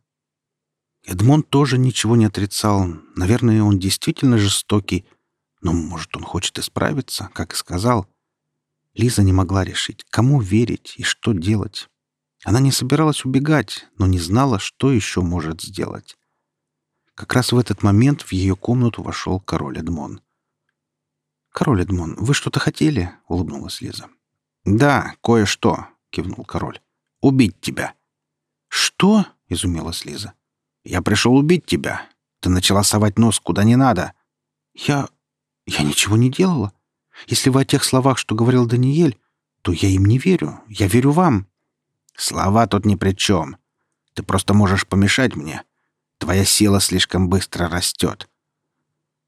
Эдмон тоже ничего не отрицал. Наверное, он действительно жестокий. Но, может, он хочет исправиться, как и сказал. Лиза не могла решить, кому верить и что делать. Она не собиралась убегать, но не знала, что еще может сделать. Как раз в этот момент в ее комнату вошел король Эдмон. «Король Эдмон, вы что-то хотели?» — улыбнулась Лиза. «Да, кое-что», — кивнул король. «Убить тебя». «Что?» — изумилась Лиза. «Я пришел убить тебя. Ты начала совать нос куда не надо». «Я... я ничего не делала. Если вы о тех словах, что говорил Даниэль, то я им не верю. Я верю вам». «Слова тут ни при чем. Ты просто можешь помешать мне. Твоя сила слишком быстро растет.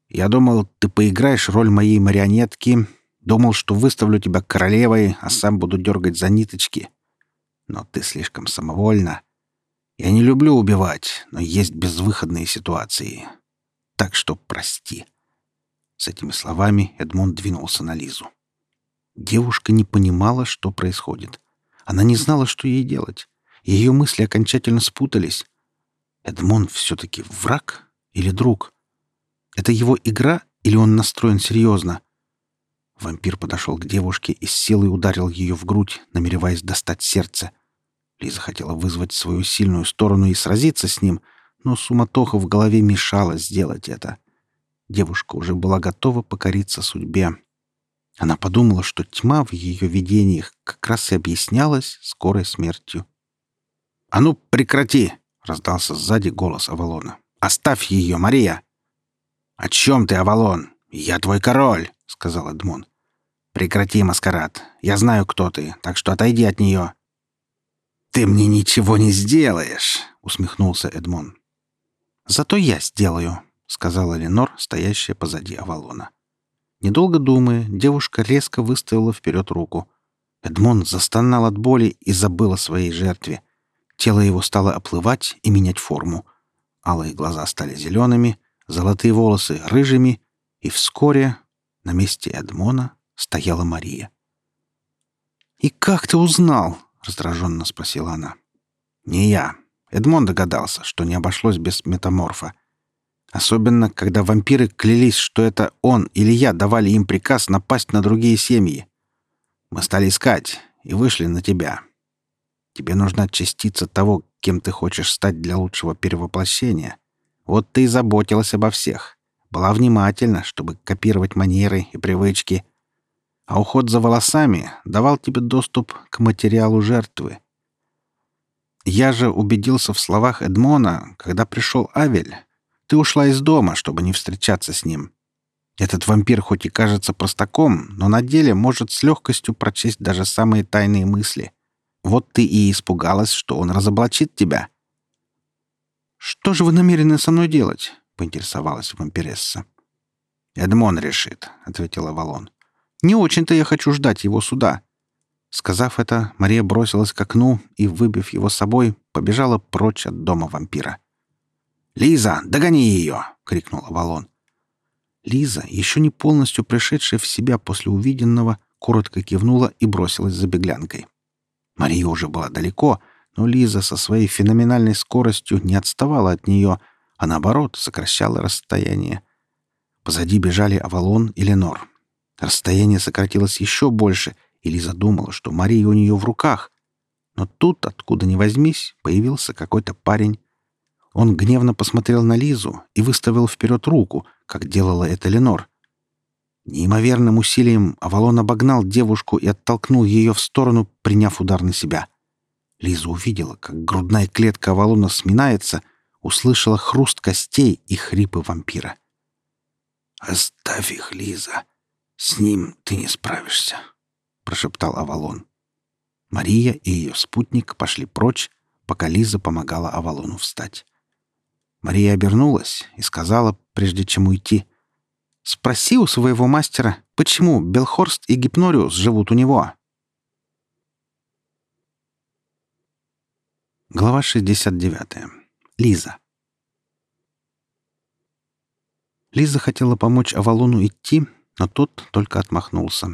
Я думал, ты поиграешь роль моей марионетки, думал, что выставлю тебя королевой, а сам буду дергать за ниточки. Но ты слишком самовольна. Я не люблю убивать, но есть безвыходные ситуации. Так что прости». С этими словами Эдмонд двинулся на Лизу. Девушка не понимала, что происходит. Она не знала, что ей делать. Ее мысли окончательно спутались. Эдмон все-таки враг или друг? Это его игра или он настроен серьезно? Вампир подошел к девушке и с силой ударил ее в грудь, намереваясь достать сердце. Лиза хотела вызвать свою сильную сторону и сразиться с ним, но суматоха в голове мешала сделать это. Девушка уже была готова покориться судьбе. Она подумала, что тьма в ее видениях как раз и объяснялась скорой смертью. «А ну, прекрати!» — раздался сзади голос Авалона. «Оставь ее, Мария!» «О чем ты, Авалон? Я твой король!» — сказал Эдмон. «Прекрати, маскарад. Я знаю, кто ты, так что отойди от нее. «Ты мне ничего не сделаешь», — усмехнулся Эдмон. «Зато я сделаю», — сказала Ленор, стоящая позади Авалона. Недолго думая, девушка резко выставила вперед руку. Эдмон застонал от боли и забыл о своей жертве. Тело его стало оплывать и менять форму. Алые глаза стали зелеными, золотые волосы — рыжими, и вскоре на месте Эдмона стояла Мария. «И как ты узнал?» раздраженно спросила она. «Не я. Эдмон догадался, что не обошлось без метаморфа. Особенно, когда вампиры клялись, что это он или я давали им приказ напасть на другие семьи. Мы стали искать и вышли на тебя. Тебе нужна частица того, кем ты хочешь стать для лучшего перевоплощения. Вот ты и заботилась обо всех. Была внимательна, чтобы копировать манеры и привычки — а уход за волосами давал тебе доступ к материалу жертвы. Я же убедился в словах Эдмона, когда пришел Авель. Ты ушла из дома, чтобы не встречаться с ним. Этот вампир хоть и кажется простаком, но на деле может с легкостью прочесть даже самые тайные мысли. Вот ты и испугалась, что он разоблачит тебя. «Что же вы намерены со мной делать?» — поинтересовалась вампиресса. «Эдмон решит», — ответила Валон. «Не очень-то я хочу ждать его суда». Сказав это, Мария бросилась к окну и, выбив его с собой, побежала прочь от дома вампира. «Лиза, догони ее!» — крикнула Валон. Лиза, еще не полностью пришедшая в себя после увиденного, коротко кивнула и бросилась за беглянкой. Мария уже была далеко, но Лиза со своей феноменальной скоростью не отставала от нее, а наоборот сокращала расстояние. Позади бежали Авалон и Ленор. Расстояние сократилось еще больше, и Лиза думала, что Мария у нее в руках. Но тут, откуда ни возьмись, появился какой-то парень. Он гневно посмотрел на Лизу и выставил вперед руку — как делала это Ленор. Неимоверным усилием Авалон обогнал девушку и оттолкнул ее в сторону, приняв удар на себя. Лиза увидела, как грудная клетка Авалона сминается, услышала хруст костей и хрипы вампира. «Оставь их, Лиза. С ним ты не справишься», — прошептал Авалон. Мария и ее спутник пошли прочь, пока Лиза помогала Авалону встать. Мария обернулась и сказала, прежде чем уйти, «Спроси у своего мастера, почему Белхорст и Гипнориус живут у него?» Глава 69. Лиза. Лиза хотела помочь Авалону идти, но тот только отмахнулся.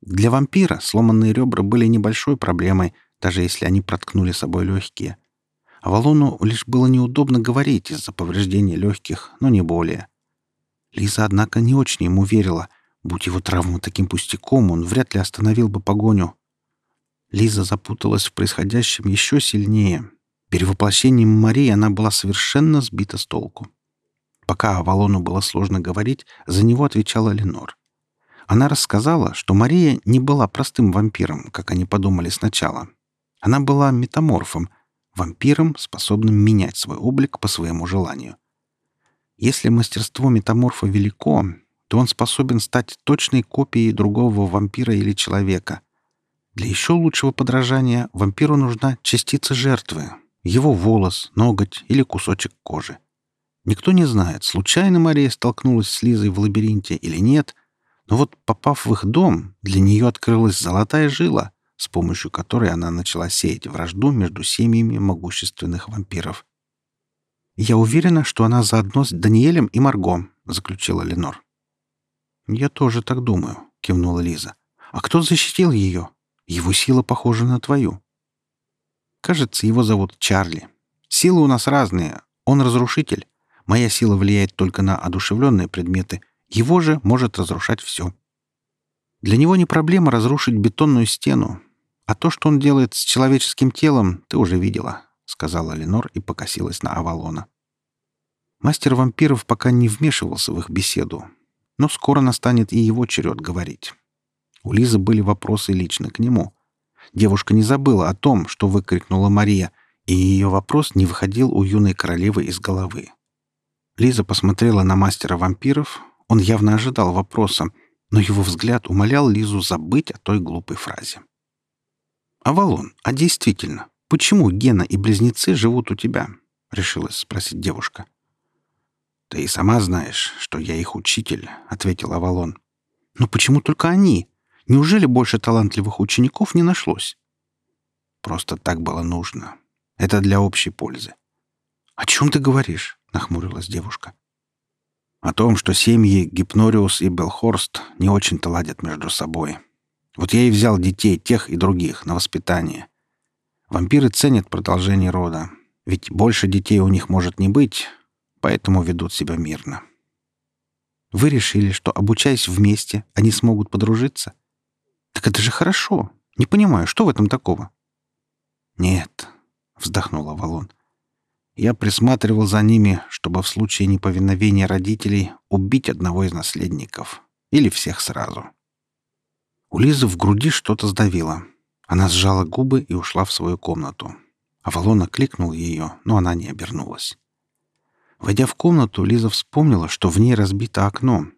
Для вампира сломанные ребра были небольшой проблемой, даже если они проткнули собой легкие. Авалону лишь было неудобно говорить из-за повреждения легких, но не более. Лиза, однако, не очень ему верила. Будь его травма таким пустяком, он вряд ли остановил бы погоню. Лиза запуталась в происходящем еще сильнее. Перевоплощением Марии она была совершенно сбита с толку. Пока Авалону было сложно говорить, за него отвечала Ленор. Она рассказала, что Мария не была простым вампиром, как они подумали сначала. Она была метаморфом — вампиром, способным менять свой облик по своему желанию. Если мастерство метаморфа велико, то он способен стать точной копией другого вампира или человека. Для еще лучшего подражания вампиру нужна частица жертвы, его волос, ноготь или кусочек кожи. Никто не знает, случайно Мария столкнулась с Лизой в лабиринте или нет, но вот попав в их дом, для нее открылась золотая жила, с помощью которой она начала сеять вражду между семьями могущественных вампиров. «Я уверена, что она заодно с Даниэлем и Марго», — заключила Ленор. «Я тоже так думаю», — кивнула Лиза. «А кто защитил ее? Его сила похожа на твою». «Кажется, его зовут Чарли. Силы у нас разные. Он разрушитель. Моя сила влияет только на одушевленные предметы. Его же может разрушать все. Для него не проблема разрушить бетонную стену, а то, что он делает с человеческим телом, ты уже видела», — сказала Ленор и покосилась на Авалона. Мастер вампиров пока не вмешивался в их беседу, но скоро настанет и его черед говорить. У Лизы были вопросы лично к нему. Девушка не забыла о том, что выкрикнула Мария, и ее вопрос не выходил у юной королевы из головы. Лиза посмотрела на мастера вампиров, он явно ожидал вопроса, но его взгляд умолял Лизу забыть о той глупой фразе. «Авалон, а действительно, почему Гена и близнецы живут у тебя?» — решилась спросить девушка. «Ты и сама знаешь, что я их учитель», — ответил Авалон. «Но почему только они? Неужели больше талантливых учеников не нашлось?» «Просто так было нужно. Это для общей пользы». «О чем ты говоришь?» — нахмурилась девушка. «О том, что семьи Гипнориус и Белхорст не очень-то ладят между собой», вот я и взял детей, тех и других, на воспитание. Вампиры ценят продолжение рода, ведь больше детей у них может не быть, поэтому ведут себя мирно. Вы решили, что, обучаясь вместе, они смогут подружиться? Так это же хорошо. Не понимаю, что в этом такого? Нет, вздохнула Валон. Я присматривал за ними, чтобы в случае неповиновения родителей убить одного из наследников или всех сразу. У Лизы в груди что-то сдавило. Она сжала губы и ушла в свою комнату. Авалон окликнул ее, но она не обернулась. Войдя в комнату, Лиза вспомнила, что в ней разбито окно.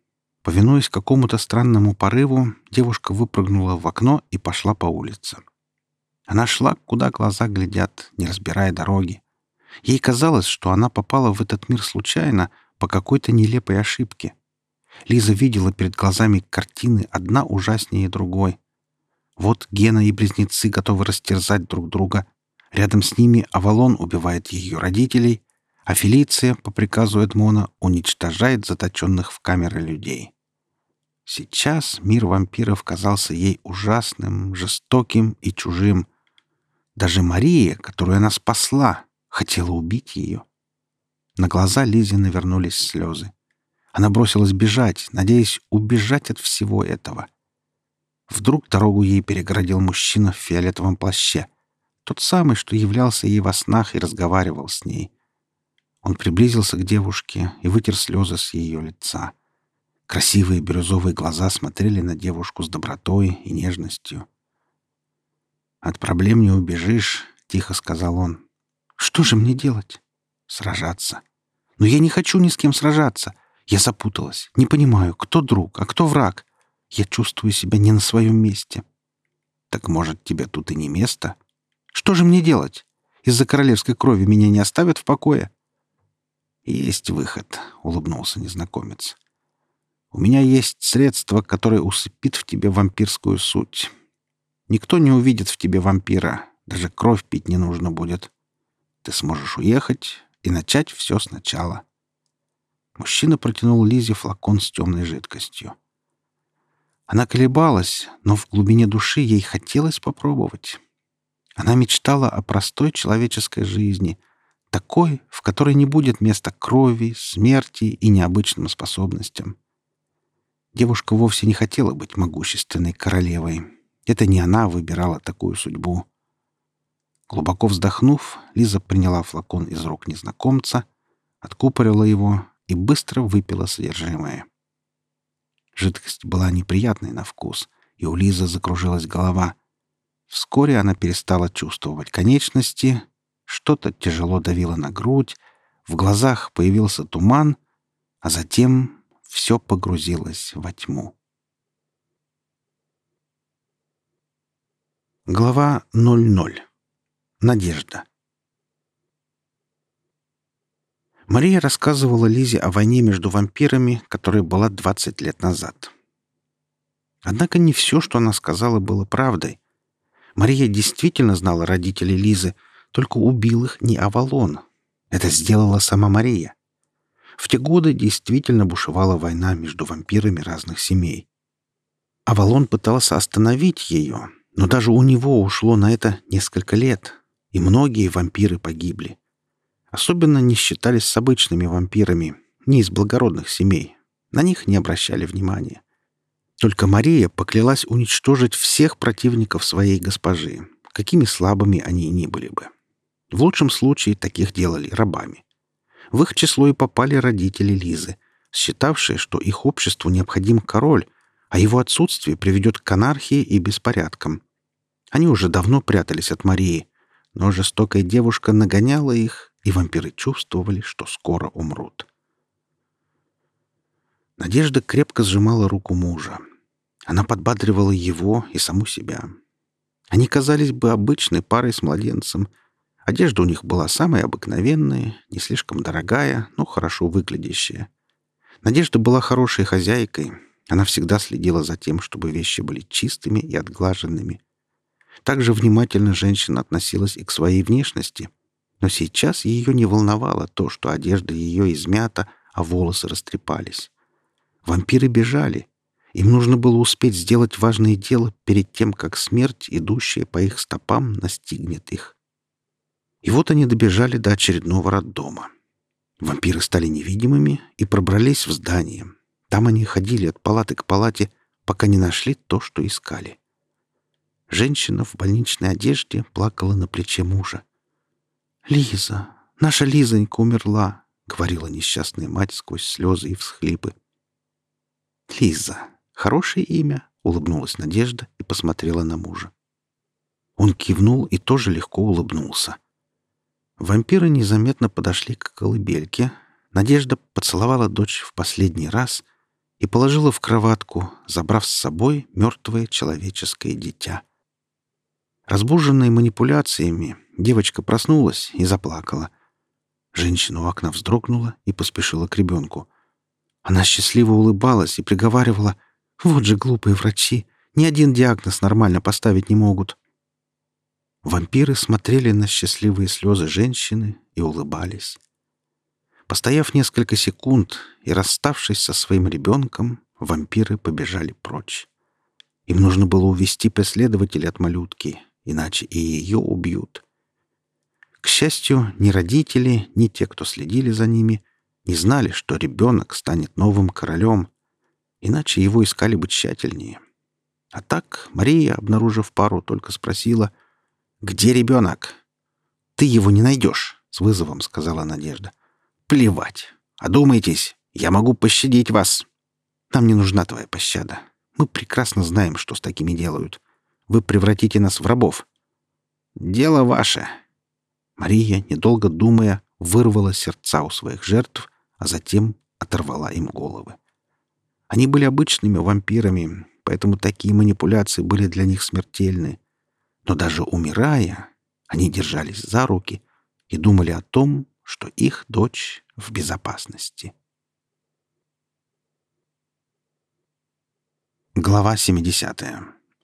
Повинуясь какому-то странному порыву, девушка выпрыгнула в окно и пошла по улице. Она шла, куда глаза глядят, не разбирая дороги. Ей казалось, что она попала в этот мир случайно, по какой-то нелепой ошибке. Лиза видела перед глазами картины одна ужаснее другой. Вот Гена и близнецы готовы растерзать друг друга. Рядом с ними Авалон убивает ее родителей, а Фелиция, по приказу Эдмона, уничтожает заточенных в камеры людей. Сейчас мир вампиров казался ей ужасным, жестоким и чужим. Даже Мария, которую она спасла, хотела убить ее. На глаза Лизе навернулись слезы. Она бросилась бежать, надеясь убежать от всего этого. Вдруг дорогу ей перегородил мужчина в фиолетовом плаще. Тот самый, что являлся ей во снах и разговаривал с ней. Он приблизился к девушке и вытер слезы с ее лица. Красивые бирюзовые глаза смотрели на девушку с добротой и нежностью. «От проблем не убежишь», — тихо сказал он. «Что же мне делать?» «Сражаться». «Но я не хочу ни с кем сражаться. Я запуталась. Не понимаю, кто друг, а кто враг. Я чувствую себя не на своем месте». «Так, может, тебе тут и не место?» «Что же мне делать? Из-за королевской крови меня не оставят в покое?» «Есть выход», — улыбнулся незнакомец. «У меня есть средство, которое усыпит в тебе вампирскую суть. Никто не увидит в тебе вампира, даже кровь пить не нужно будет. Ты сможешь уехать и начать все сначала». Мужчина протянул Лизе флакон с темной жидкостью. Она колебалась, но в глубине души ей хотелось попробовать. Она мечтала о простой человеческой жизни, такой, в которой не будет места крови, смерти и необычным способностям. Девушка вовсе не хотела быть могущественной королевой. Это не она выбирала такую судьбу. Глубоко вздохнув, Лиза приняла флакон из рук незнакомца, откупорила его и быстро выпила содержимое. Жидкость была неприятной на вкус, и у Лизы закружилась голова. Вскоре она перестала чувствовать конечности, что-то тяжело давило на грудь, в глазах появился туман, а затем все погрузилось во тьму. Глава 00. Надежда. Мария рассказывала Лизе о войне между вампирами, которая была 20 лет назад. Однако не все, что она сказала, было правдой. Мария действительно знала родителей Лизы, только убил их не Авалон. Это сделала сама Мария. В те годы действительно бушевала война между вампирами разных семей. Авалон пытался остановить ее, но даже у него ушло на это несколько лет, и многие вампиры погибли. Особенно не считались с обычными вампирами, не из благородных семей. На них не обращали внимания. Только Мария поклялась уничтожить всех противников своей госпожи, какими слабыми они ни были бы. В лучшем случае таких делали рабами. В их число и попали родители Лизы, считавшие, что их обществу необходим король, а его отсутствие приведет к анархии и беспорядкам. Они уже давно прятались от Марии, но жестокая девушка нагоняла их, и вампиры чувствовали, что скоро умрут. Надежда крепко сжимала руку мужа. Она подбадривала его и саму себя. Они казались бы обычной парой с младенцем. Одежда у них была самая обыкновенная, не слишком дорогая, но хорошо выглядящая. Надежда была хорошей хозяйкой. Она всегда следила за тем, чтобы вещи были чистыми и отглаженными. Также внимательно женщина относилась и к своей внешности. Но сейчас ее не волновало то, что одежда ее измята, а волосы растрепались. Вампиры бежали. Им нужно было успеть сделать важное дело перед тем, как смерть, идущая по их стопам, настигнет их. И вот они добежали до очередного роддома. Вампиры стали невидимыми и пробрались в здание. Там они ходили от палаты к палате, пока не нашли то, что искали. Женщина в больничной одежде плакала на плече мужа. «Лиза, наша Лизонька умерла», — говорила несчастная мать сквозь слезы и всхлипы. «Лиза, хорошее имя», — улыбнулась Надежда и посмотрела на мужа. Он кивнул и тоже легко улыбнулся. Вампиры незаметно подошли к колыбельке. Надежда поцеловала дочь в последний раз, и положила в кроватку, забрав с собой мертвое человеческое дитя. Разбуженная манипуляциями, девочка проснулась и заплакала. Женщина у окна вздрогнула и поспешила к ребенку. Она счастливо улыбалась и приговаривала «Вот же глупые врачи! Ни один диагноз нормально поставить не могут!» Вампиры смотрели на счастливые слезы женщины и улыбались. Постояв несколько секунд и расставшись со своим ребенком, вампиры побежали прочь. Им нужно было увести преследователя от малютки, иначе и ее убьют. К счастью, ни родители, ни те, кто следили за ними, не знали, что ребенок станет новым королем, иначе его искали бы тщательнее. А так Мария, обнаружив пару, только спросила — «Где ребенок?» «Ты его не найдешь», — с вызовом сказала Надежда. «Плевать. Одумайтесь. Я могу пощадить вас. Нам не нужна твоя пощада. Мы прекрасно знаем, что с такими делают. Вы превратите нас в рабов». «Дело ваше». Мария, недолго думая, вырвала сердца у своих жертв, а затем оторвала им головы. Они были обычными вампирами, поэтому такие манипуляции были для них смертельны. Но даже умирая, они держались за руки и думали о том, что их дочь в безопасности. Глава 70.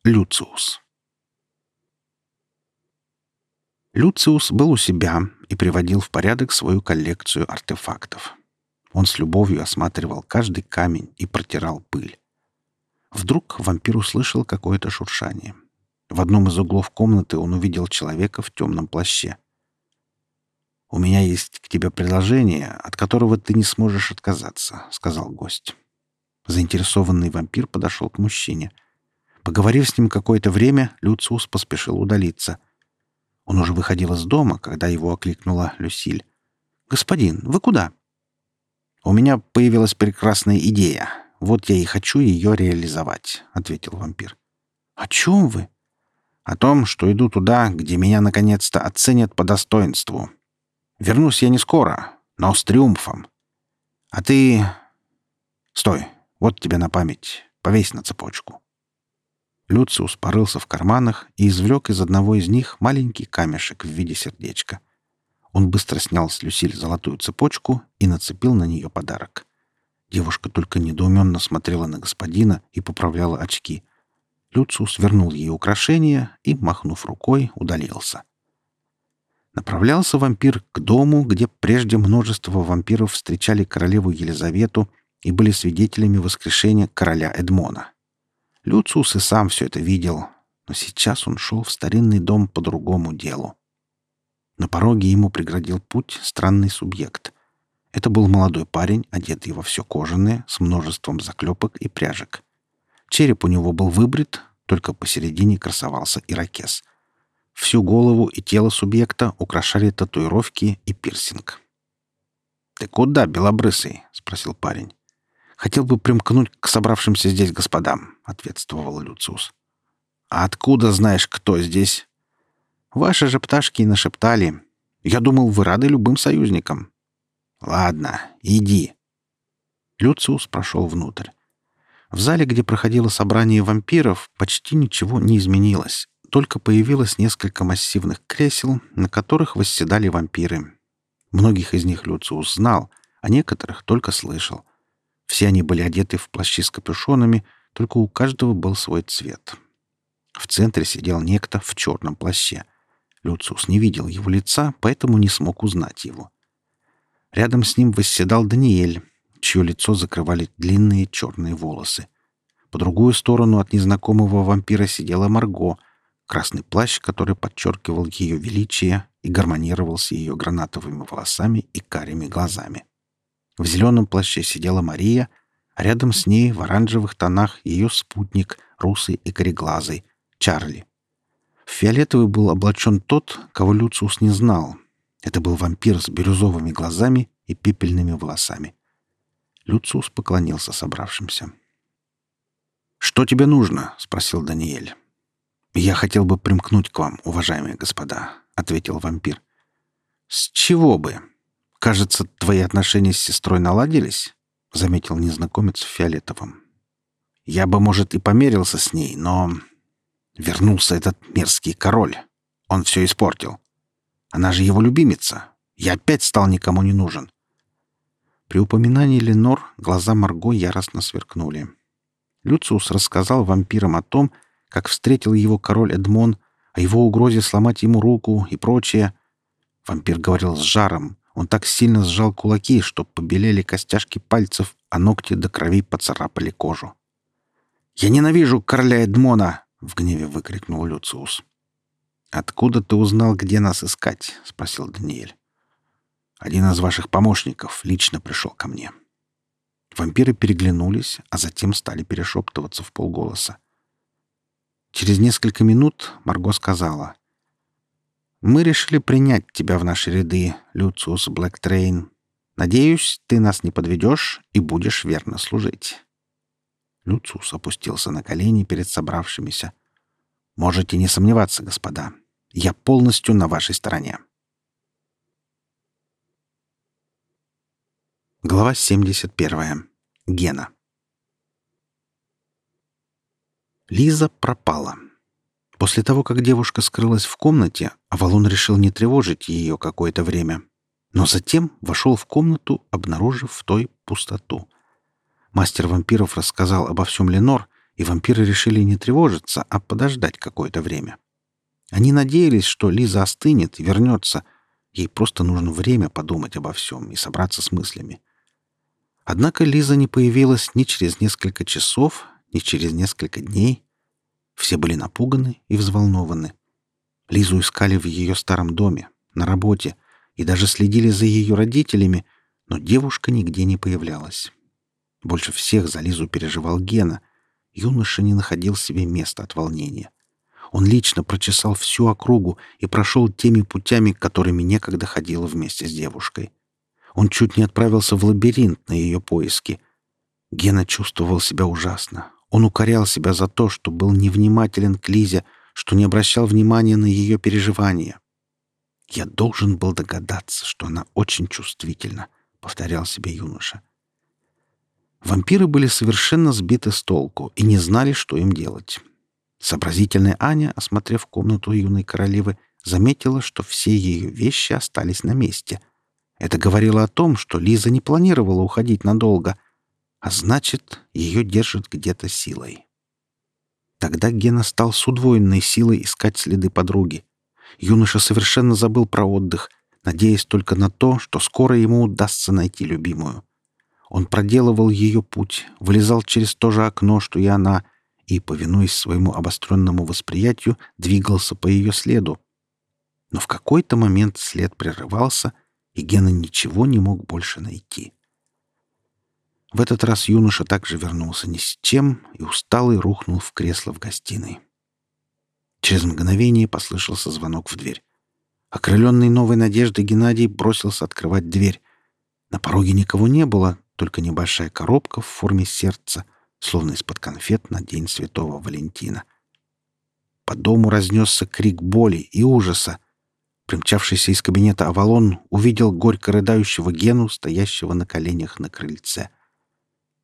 Люциус. Люциус был у себя и приводил в порядок свою коллекцию артефактов. Он с любовью осматривал каждый камень и протирал пыль. Вдруг вампир услышал какое-то шуршание — в одном из углов комнаты он увидел человека в темном плаще. «У меня есть к тебе предложение, от которого ты не сможешь отказаться», — сказал гость. Заинтересованный вампир подошел к мужчине. Поговорив с ним какое-то время, Люциус поспешил удалиться. Он уже выходил из дома, когда его окликнула Люсиль. «Господин, вы куда?» «У меня появилась прекрасная идея. Вот я и хочу ее реализовать», — ответил вампир. «О чем вы?» О том, что иду туда, где меня наконец-то оценят по достоинству. Вернусь я не скоро, но с триумфом. А ты... Стой, вот тебе на память. Повесь на цепочку. Люциус порылся в карманах и извлек из одного из них маленький камешек в виде сердечка. Он быстро снял с Люсиль золотую цепочку и нацепил на нее подарок. Девушка только недоуменно смотрела на господина и поправляла очки — Люциус вернул ей украшение и, махнув рукой, удалился. Направлялся вампир к дому, где прежде множество вампиров встречали королеву Елизавету и были свидетелями воскрешения короля Эдмона. Люциус и сам все это видел, но сейчас он шел в старинный дом по другому делу. На пороге ему преградил путь странный субъект. Это был молодой парень, одетый во все кожаное, с множеством заклепок и пряжек. Череп у него был выбрит, только посередине красовался ирокез. Всю голову и тело субъекта украшали татуировки и пирсинг. «Ты куда, белобрысый?» — спросил парень. «Хотел бы примкнуть к собравшимся здесь господам», — ответствовал Люциус. «А откуда знаешь, кто здесь?» «Ваши же пташки и нашептали. Я думал, вы рады любым союзникам». «Ладно, иди». Люциус прошел внутрь. В зале, где проходило собрание вампиров, почти ничего не изменилось. Только появилось несколько массивных кресел, на которых восседали вампиры. Многих из них Люциус знал, а некоторых только слышал. Все они были одеты в плащи с капюшонами, только у каждого был свой цвет. В центре сидел некто в черном плаще. Люциус не видел его лица, поэтому не смог узнать его. Рядом с ним восседал Даниэль, чье лицо закрывали длинные черные волосы. По другую сторону от незнакомого вампира сидела Марго, красный плащ, который подчеркивал ее величие и гармонировал с ее гранатовыми волосами и карими глазами. В зеленом плаще сидела Мария, а рядом с ней в оранжевых тонах ее спутник, русый и кореглазый, Чарли. В фиолетовый был облачен тот, кого Люциус не знал. Это был вампир с бирюзовыми глазами и пепельными волосами. Люциус поклонился собравшимся. «Что тебе нужно?» — спросил Даниэль. «Я хотел бы примкнуть к вам, уважаемые господа», — ответил вампир. «С чего бы? Кажется, твои отношения с сестрой наладились. — заметил незнакомец в фиолетовом. «Я бы, может, и померился с ней, но вернулся этот мерзкий король. Он все испортил. Она же его любимица. Я опять стал никому не нужен». При упоминании Ленор глаза Марго яростно сверкнули. Люциус рассказал вампирам о том, как встретил его король Эдмон, о его угрозе сломать ему руку и прочее. Вампир говорил с жаром. Он так сильно сжал кулаки, что побелели костяшки пальцев, а ногти до крови поцарапали кожу. «Я ненавижу короля Эдмона!» — в гневе выкрикнул Люциус. «Откуда ты узнал, где нас искать?» — спросил Даниэль. «Один из ваших помощников лично пришел ко мне». Вампиры переглянулись, а затем стали перешептываться в полголоса. Через несколько минут Марго сказала. «Мы решили принять тебя в наши ряды, Люциус Блэктрейн. Надеюсь, ты нас не подведешь и будешь верно служить». Люциус опустился на колени перед собравшимися. «Можете не сомневаться, господа. Я полностью на вашей стороне». Глава 71. Гена. Лиза пропала. После того, как девушка скрылась в комнате, Авалон решил не тревожить ее какое-то время. Но затем вошел в комнату, обнаружив в той пустоту. Мастер вампиров рассказал обо всем Ленор, и вампиры решили не тревожиться, а подождать какое-то время. Они надеялись, что Лиза остынет и вернется. Ей просто нужно время подумать обо всем и собраться с мыслями. Однако Лиза не появилась ни через несколько часов, ни через несколько дней. Все были напуганы и взволнованы. Лизу искали в ее старом доме, на работе, и даже следили за ее родителями, но девушка нигде не появлялась. Больше всех за Лизу переживал Гена. Юноша не находил себе места от волнения. Он лично прочесал всю округу и прошел теми путями, которыми некогда ходил вместе с девушкой. Он чуть не отправился в лабиринт на ее поиски. Гена чувствовал себя ужасно. Он укорял себя за то, что был невнимателен к Лизе, что не обращал внимания на ее переживания. «Я должен был догадаться, что она очень чувствительна», — повторял себе юноша. Вампиры были совершенно сбиты с толку и не знали, что им делать. Сообразительная Аня, осмотрев комнату юной королевы, заметила, что все ее вещи остались на месте. Это говорило о том, что Лиза не планировала уходить надолго — а значит, ее держат где-то силой. Тогда Гена стал с удвоенной силой искать следы подруги. Юноша совершенно забыл про отдых, надеясь только на то, что скоро ему удастся найти любимую. Он проделывал ее путь, вылезал через то же окно, что и она, и, повинуясь своему обостренному восприятию, двигался по ее следу. Но в какой-то момент след прерывался, и Гена ничего не мог больше найти. В этот раз юноша также вернулся ни с чем и усталый рухнул в кресло в гостиной. Через мгновение послышался звонок в дверь. Окрыленный новой надеждой Геннадий бросился открывать дверь. На пороге никого не было, только небольшая коробка в форме сердца, словно из-под конфет на День Святого Валентина. По дому разнесся крик боли и ужаса. Примчавшийся из кабинета Авалон увидел горько рыдающего Гену, стоящего на коленях на крыльце —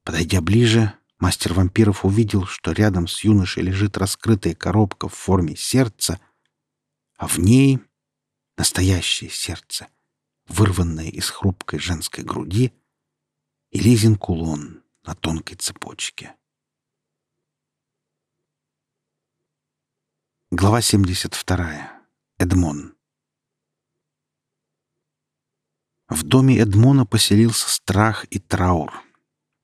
Подойдя ближе, мастер вампиров увидел, что рядом с юношей лежит раскрытая коробка в форме сердца, а в ней настоящее сердце, вырванное из хрупкой женской груди, и Лизин кулон на тонкой цепочке. Глава 72. Эдмон. В доме Эдмона поселился страх и траур —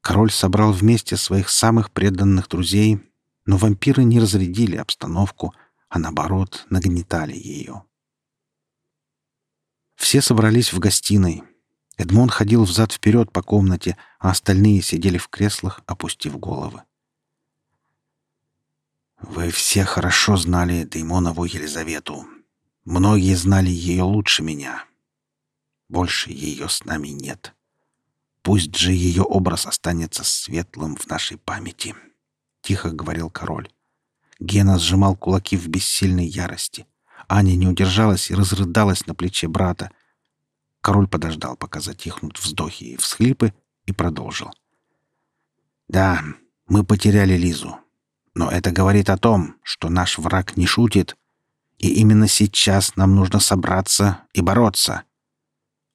Король собрал вместе своих самых преданных друзей, но вампиры не разрядили обстановку, а наоборот нагнетали ее. Все собрались в гостиной. Эдмон ходил взад-вперед по комнате, а остальные сидели в креслах, опустив головы. «Вы все хорошо знали Деймонову Елизавету. Многие знали ее лучше меня. Больше ее с нами нет. Пусть же ее образ останется светлым в нашей памяти», — тихо говорил король. Гена сжимал кулаки в бессильной ярости. Аня не удержалась и разрыдалась на плече брата. Король подождал, пока затихнут вздохи и всхлипы, и продолжил. Да, мы потеряли Лизу. Но это говорит о том, что наш враг не шутит, и именно сейчас нам нужно собраться и бороться.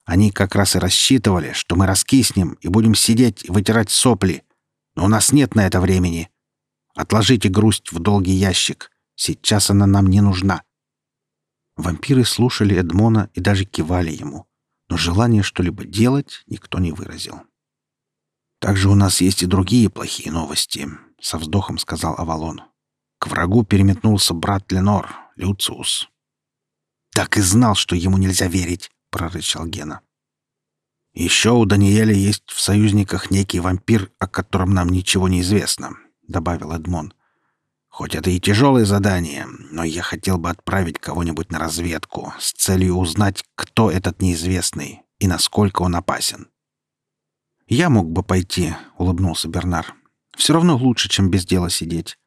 Они как раз и рассчитывали, что мы раскиснем и будем сидеть и вытирать сопли. Но у нас нет на это времени. Отложите грусть в долгий ящик. Сейчас она нам не нужна. Вампиры слушали Эдмона и даже кивали ему, но желание что-либо делать никто не выразил. «Также у нас есть и другие плохие новости», — со вздохом сказал Авалон. «К врагу переметнулся брат Ленор, Люциус». «Так и знал, что ему нельзя верить», — прорычал Гена. «Еще у Даниэля есть в союзниках некий вампир, о котором нам ничего не известно», — добавил Эдмон. Хоть это и тяжелое задание, но я хотел бы отправить кого-нибудь на разведку с целью узнать, кто этот неизвестный и насколько он опасен. «Я мог бы пойти», — улыбнулся Бернар. «Все равно лучше, чем без дела сидеть.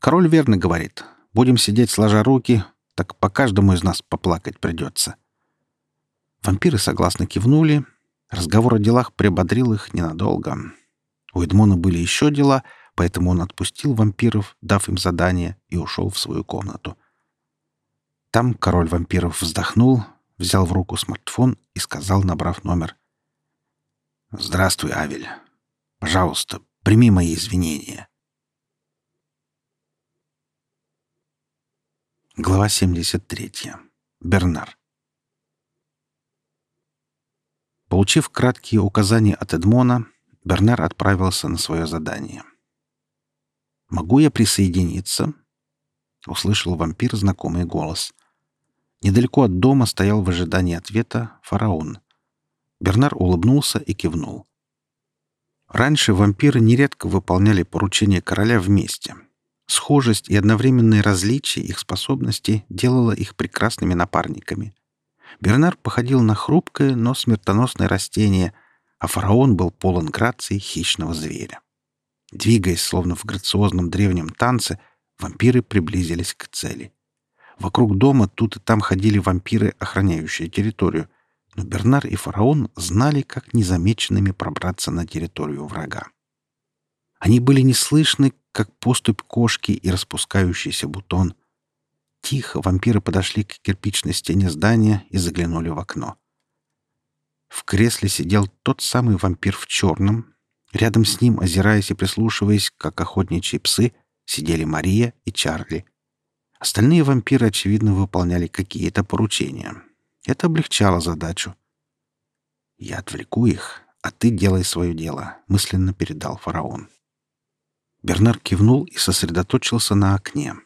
Король верно говорит. Будем сидеть сложа руки, так по каждому из нас поплакать придется». Вампиры согласно кивнули. Разговор о делах приободрил их ненадолго. У Эдмона были еще дела — поэтому он отпустил вампиров, дав им задание, и ушел в свою комнату. Там король вампиров вздохнул, взял в руку смартфон и сказал, набрав номер. «Здравствуй, Авель. Пожалуйста, прими мои извинения». Глава 73. Бернар. Получив краткие указания от Эдмона, Бернар отправился на свое задание — «Могу я присоединиться?» — услышал вампир знакомый голос. Недалеко от дома стоял в ожидании ответа фараон. Бернар улыбнулся и кивнул. Раньше вампиры нередко выполняли поручения короля вместе. Схожесть и одновременное различие их способностей делало их прекрасными напарниками. Бернар походил на хрупкое, но смертоносное растение, а фараон был полон грации хищного зверя. Двигаясь, словно в грациозном древнем танце, вампиры приблизились к цели. Вокруг дома тут и там ходили вампиры, охраняющие территорию, но Бернар и фараон знали, как незамеченными пробраться на территорию врага. Они были неслышны, как поступь кошки и распускающийся бутон. Тихо вампиры подошли к кирпичной стене здания и заглянули в окно. В кресле сидел тот самый вампир в черном, Рядом с ним, озираясь и прислушиваясь, как охотничьи псы, сидели Мария и Чарли. Остальные вампиры, очевидно, выполняли какие-то поручения. Это облегчало задачу. «Я отвлеку их, а ты делай свое дело», — мысленно передал фараон. Бернар кивнул и сосредоточился на окне.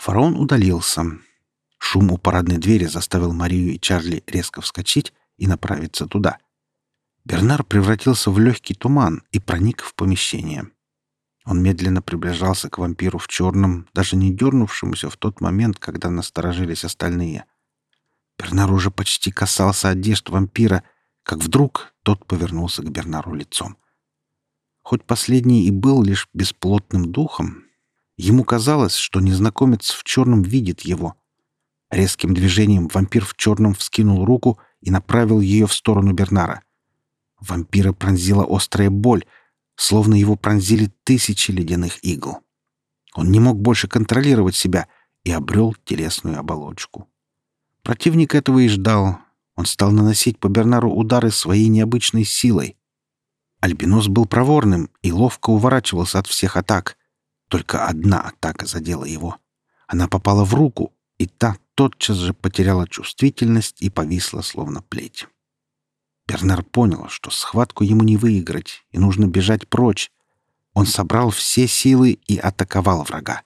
Фараон удалился. Шум у парадной двери заставил Марию и Чарли резко вскочить и направиться туда — Бернар превратился в легкий туман и проник в помещение. Он медленно приближался к вампиру в черном, даже не дернувшемуся в тот момент, когда насторожились остальные. Бернар уже почти касался одежд вампира, как вдруг тот повернулся к Бернару лицом. Хоть последний и был лишь бесплотным духом, ему казалось, что незнакомец в черном видит его. Резким движением вампир в черном вскинул руку и направил ее в сторону Бернара — Вампира пронзила острая боль, словно его пронзили тысячи ледяных игл. Он не мог больше контролировать себя и обрел телесную оболочку. Противник этого и ждал. Он стал наносить по Бернару удары своей необычной силой. Альбинос был проворным и ловко уворачивался от всех атак. Только одна атака задела его. Она попала в руку, и та тотчас же потеряла чувствительность и повисла, словно плеть. Бернар понял, что схватку ему не выиграть, и нужно бежать прочь. Он собрал все силы и атаковал врага.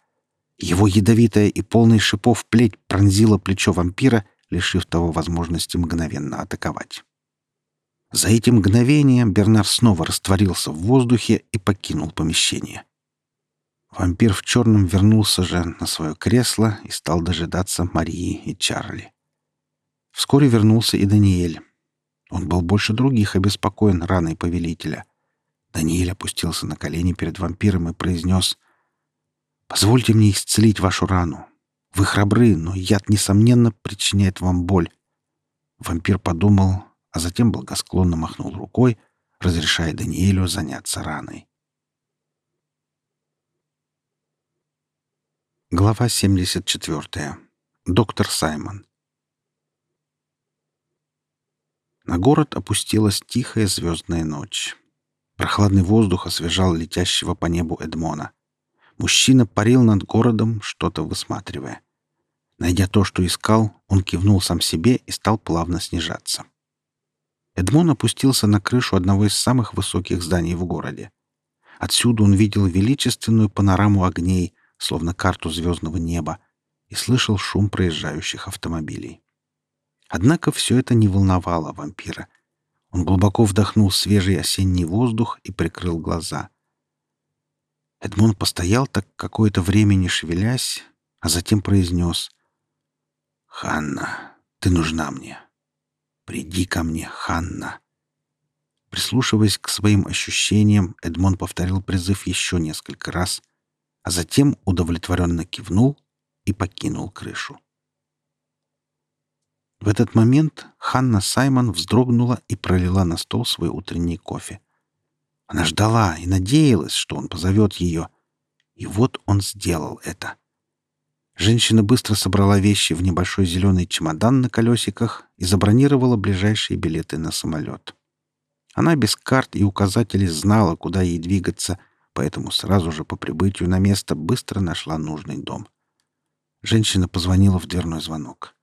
Его ядовитая и полный шипов плеть пронзила плечо вампира, лишив того возможности мгновенно атаковать. За эти мгновения Бернар снова растворился в воздухе и покинул помещение. Вампир в черном вернулся же на свое кресло и стал дожидаться Марии и Чарли. Вскоре вернулся и Даниэль. Он был больше других обеспокоен раной повелителя. Даниэль опустился на колени перед вампиром и произнес «Позвольте мне исцелить вашу рану. Вы храбры, но яд, несомненно, причиняет вам боль». Вампир подумал, а затем благосклонно махнул рукой, разрешая Даниэлю заняться раной. Глава 74. Доктор Саймон. На город опустилась тихая звездная ночь. Прохладный воздух освежал летящего по небу Эдмона. Мужчина парил над городом, что-то высматривая. Найдя то, что искал, он кивнул сам себе и стал плавно снижаться. Эдмон опустился на крышу одного из самых высоких зданий в городе. Отсюда он видел величественную панораму огней, словно карту звездного неба, и слышал шум проезжающих автомобилей. Однако все это не волновало вампира. Он глубоко вдохнул свежий осенний воздух и прикрыл глаза. Эдмон постоял так какое-то время, не шевелясь, а затем произнес «Ханна, ты нужна мне. Приди ко мне, Ханна». Прислушиваясь к своим ощущениям, Эдмон повторил призыв еще несколько раз, а затем удовлетворенно кивнул и покинул крышу. В этот момент Ханна Саймон вздрогнула и пролила на стол свой утренний кофе. Она ждала и надеялась, что он позовет ее. И вот он сделал это. Женщина быстро собрала вещи в небольшой зеленый чемодан на колесиках и забронировала ближайшие билеты на самолет. Она без карт и указателей знала, куда ей двигаться, поэтому сразу же по прибытию на место быстро нашла нужный дом. Женщина позвонила в дверной звонок.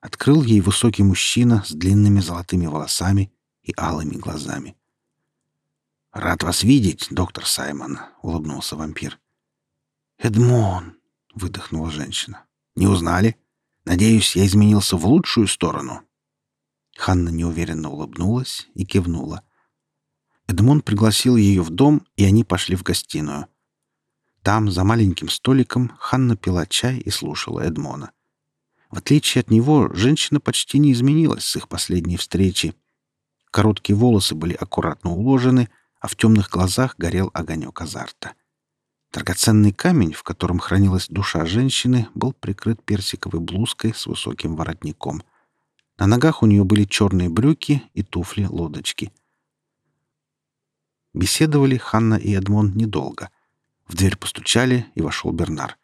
Открыл ей высокий мужчина с длинными золотыми волосами и алыми глазами. «Рад вас видеть, доктор Саймон», — улыбнулся вампир. «Эдмон», — выдохнула женщина. «Не узнали? Надеюсь, я изменился в лучшую сторону». Ханна неуверенно улыбнулась и кивнула. Эдмон пригласил ее в дом, и они пошли в гостиную. Там, за маленьким столиком, Ханна пила чай и слушала Эдмона. В отличие от него, женщина почти не изменилась с их последней встречи. Короткие волосы были аккуратно уложены, а в темных глазах горел огонек азарта. Драгоценный камень, в котором хранилась душа женщины, был прикрыт персиковой блузкой с высоким воротником. На ногах у нее были черные брюки и туфли-лодочки. Беседовали Ханна и Эдмон недолго. В дверь постучали, и вошел Бернар.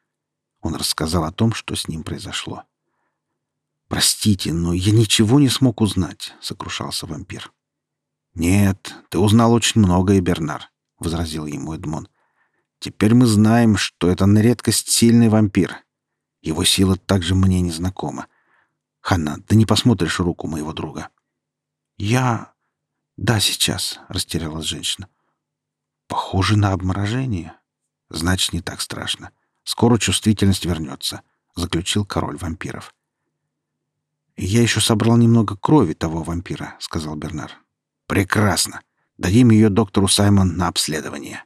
Он рассказал о том, что с ним произошло. «Простите, но я ничего не смог узнать», — сокрушался вампир. «Нет, ты узнал очень многое, Бернар», — возразил ему Эдмон. «Теперь мы знаем, что это на редкость сильный вампир. Его сила также мне не знакома. Ханна, ты не посмотришь руку моего друга?» «Я... Да, сейчас», — растерялась женщина. «Похоже на обморожение. Значит, не так страшно. Скоро чувствительность вернется», — заключил король вампиров. «Я еще собрал немного крови того вампира», — сказал Бернар. «Прекрасно. Дадим ее доктору Саймон на обследование».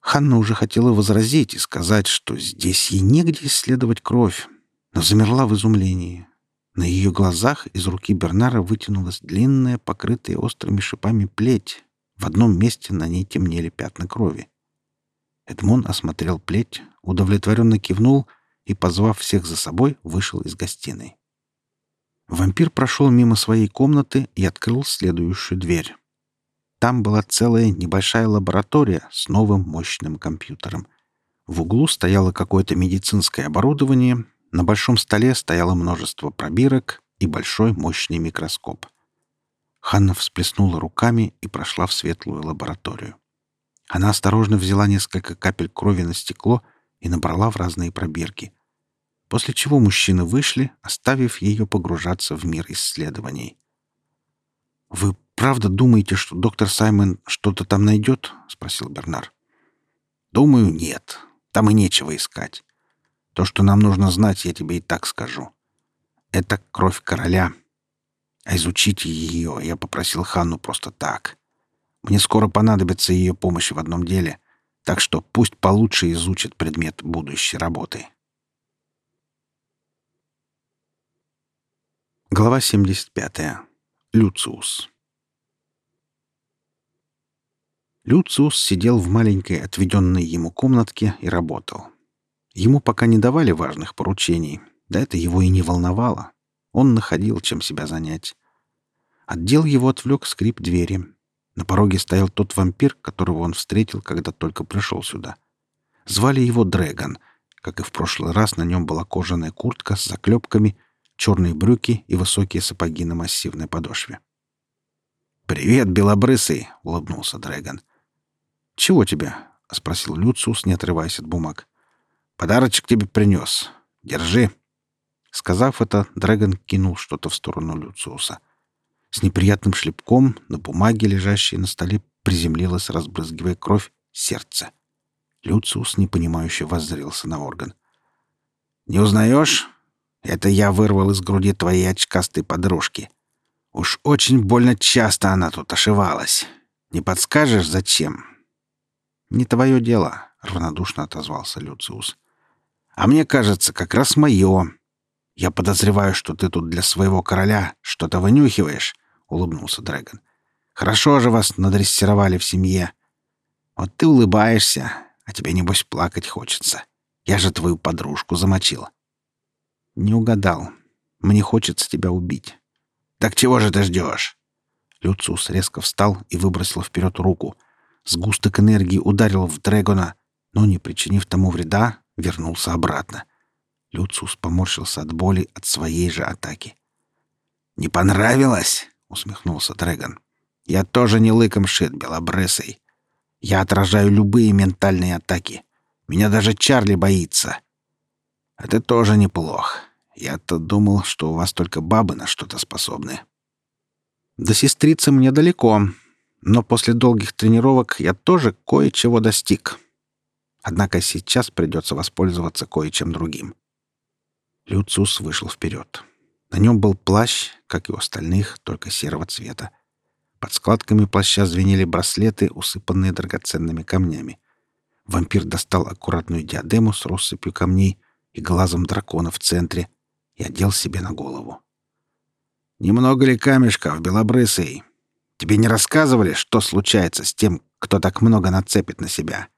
Ханна уже хотела возразить и сказать, что здесь ей негде исследовать кровь, но замерла в изумлении. На ее глазах из руки Бернара вытянулась длинная, покрытая острыми шипами плеть. В одном месте на ней темнели пятна крови. Эдмон осмотрел плеть, удовлетворенно кивнул и, позвав всех за собой, вышел из гостиной. Вампир прошел мимо своей комнаты и открыл следующую дверь. Там была целая небольшая лаборатория с новым мощным компьютером. В углу стояло какое-то медицинское оборудование, на большом столе стояло множество пробирок и большой мощный микроскоп. Ханна всплеснула руками и прошла в светлую лабораторию. Она осторожно взяла несколько капель крови на стекло и набрала в разные пробирки после чего мужчины вышли, оставив ее погружаться в мир исследований. «Вы правда думаете, что доктор Саймон что-то там найдет?» — спросил Бернар. «Думаю, нет. Там и нечего искать. То, что нам нужно знать, я тебе и так скажу. Это кровь короля. А изучить ее я попросил Ханну просто так. Мне скоро понадобится ее помощь в одном деле, так что пусть получше изучит предмет будущей работы». Глава 75. Люциус. Люциус сидел в маленькой отведенной ему комнатке и работал. Ему пока не давали важных поручений, да это его и не волновало. Он находил, чем себя занять. Отдел его отвлек скрип двери. На пороге стоял тот вампир, которого он встретил, когда только пришел сюда. Звали его Дрэгон, Как и в прошлый раз, на нем была кожаная куртка с заклепками, черные брюки и высокие сапоги на массивной подошве. «Привет, белобрысый!» — улыбнулся Дрэгон. «Чего тебе?» — спросил Люциус, не отрываясь от бумаг. «Подарочек тебе принес. Держи». Сказав это, Дрэгон кинул что-то в сторону Люциуса. С неприятным шлепком на бумаге, лежащей на столе, приземлилось, разбрызгивая кровь, сердце. Люциус непонимающе воззрился на орган. «Не узнаешь? Это я вырвал из груди твоей очкастой подружки. Уж очень больно часто она тут ошивалась. Не подскажешь, зачем?» «Не твое дело», — равнодушно отозвался Люциус. «А мне кажется, как раз мое. Я подозреваю, что ты тут для своего короля что-то вынюхиваешь», — улыбнулся Дрэгон. «Хорошо же вас надрессировали в семье. Вот ты улыбаешься, а тебе, небось, плакать хочется. Я же твою подружку замочил». «Не угадал. Мне хочется тебя убить». «Так чего же ты ждешь?» Люциус резко встал и выбросил вперед руку. Сгусток энергии ударил в Дрэгона, но, не причинив тому вреда, вернулся обратно. Люциус поморщился от боли от своей же атаки. «Не понравилось?» — усмехнулся Дрэгон. «Я тоже не лыком шит, белобрысый. Я отражаю любые ментальные атаки. Меня даже Чарли боится. А ты тоже неплох. Я-то думал, что у вас только бабы на что-то способны. До сестрицы мне далеко, но после долгих тренировок я тоже кое-чего достиг. Однако сейчас придется воспользоваться кое-чем другим. Люциус вышел вперед. На нем был плащ, как и у остальных, только серого цвета. Под складками плаща звенели браслеты, усыпанные драгоценными камнями. Вампир достал аккуратную диадему с россыпью камней и глазом дракона в центре и одел себе на голову. «Немного ли камешков, белобрысый? Тебе не рассказывали, что случается с тем, кто так много нацепит на себя?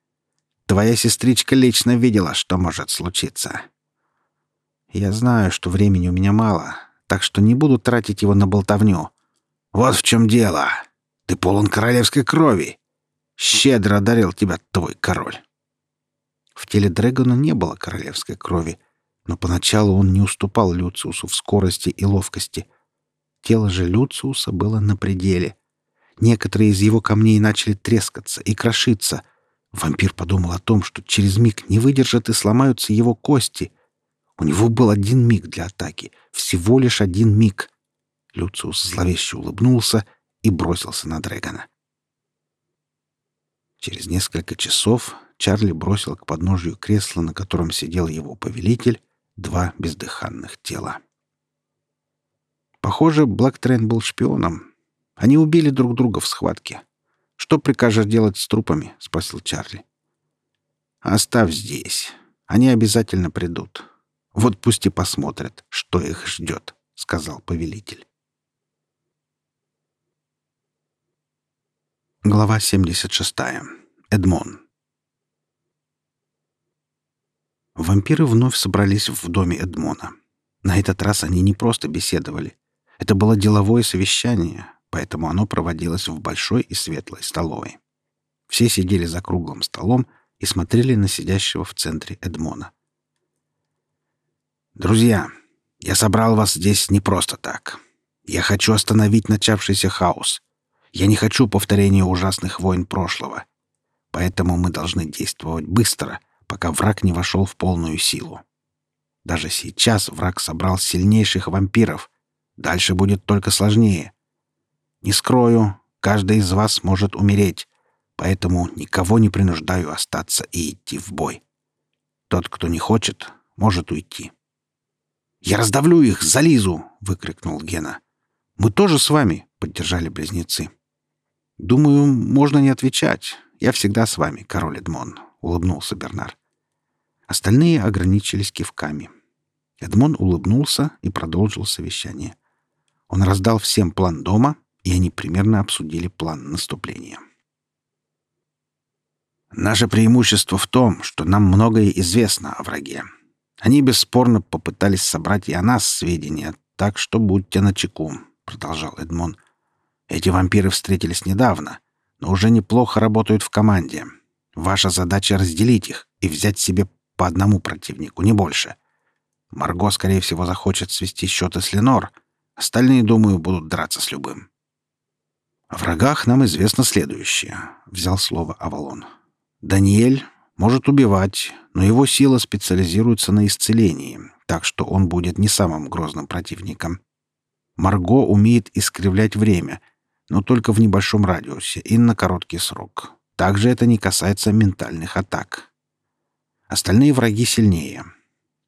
Твоя сестричка лично видела, что может случиться. Я знаю, что времени у меня мало, так что не буду тратить его на болтовню. Вот в чем дело. Ты полон королевской крови. Щедро одарил тебя твой король. В теле Дрэгона не было королевской крови, но поначалу он не уступал Люциусу в скорости и ловкости. Тело же Люциуса было на пределе. Некоторые из его камней начали трескаться и крошиться. Вампир подумал о том, что через миг не выдержат и сломаются его кости. У него был один миг для атаки, всего лишь один миг. Люциус зловеще улыбнулся и бросился на Дрэгона. Через несколько часов Чарли бросил к подножию кресла, на котором сидел его повелитель, два бездыханных тела. Похоже, Блэктрейн был шпионом. Они убили друг друга в схватке. «Что прикажешь делать с трупами?» — спросил Чарли. «Оставь здесь. Они обязательно придут. Вот пусть и посмотрят, что их ждет», — сказал повелитель. Глава 76. Эдмон. Вампиры вновь собрались в доме Эдмона. На этот раз они не просто беседовали. Это было деловое совещание, поэтому оно проводилось в большой и светлой столовой. Все сидели за круглым столом и смотрели на сидящего в центре Эдмона. «Друзья, я собрал вас здесь не просто так. Я хочу остановить начавшийся хаос. Я не хочу повторения ужасных войн прошлого. Поэтому мы должны действовать быстро — пока враг не вошел в полную силу. Даже сейчас враг собрал сильнейших вампиров. Дальше будет только сложнее. Не скрою, каждый из вас может умереть, поэтому никого не принуждаю остаться и идти в бой. Тот, кто не хочет, может уйти. «Я раздавлю их, за Лизу!» — выкрикнул Гена. «Мы тоже с вами!» — поддержали близнецы. «Думаю, можно не отвечать. Я всегда с вами, король Эдмон», — улыбнулся Бернар. Остальные ограничились кивками. Эдмон улыбнулся и продолжил совещание. Он раздал всем план дома, и они примерно обсудили план наступления. «Наше преимущество в том, что нам многое известно о враге. Они бесспорно попытались собрать и о нас сведения, так что будьте начеку», — продолжал Эдмон. «Эти вампиры встретились недавно, но уже неплохо работают в команде. Ваша задача — разделить их и взять себе по одному противнику, не больше. Марго, скорее всего, захочет свести счеты с Ленор. Остальные, думаю, будут драться с любым. О врагах нам известно следующее, — взял слово Авалон. Даниэль может убивать, но его сила специализируется на исцелении, так что он будет не самым грозным противником. Марго умеет искривлять время, но только в небольшом радиусе и на короткий срок. Также это не касается ментальных атак. Остальные враги сильнее.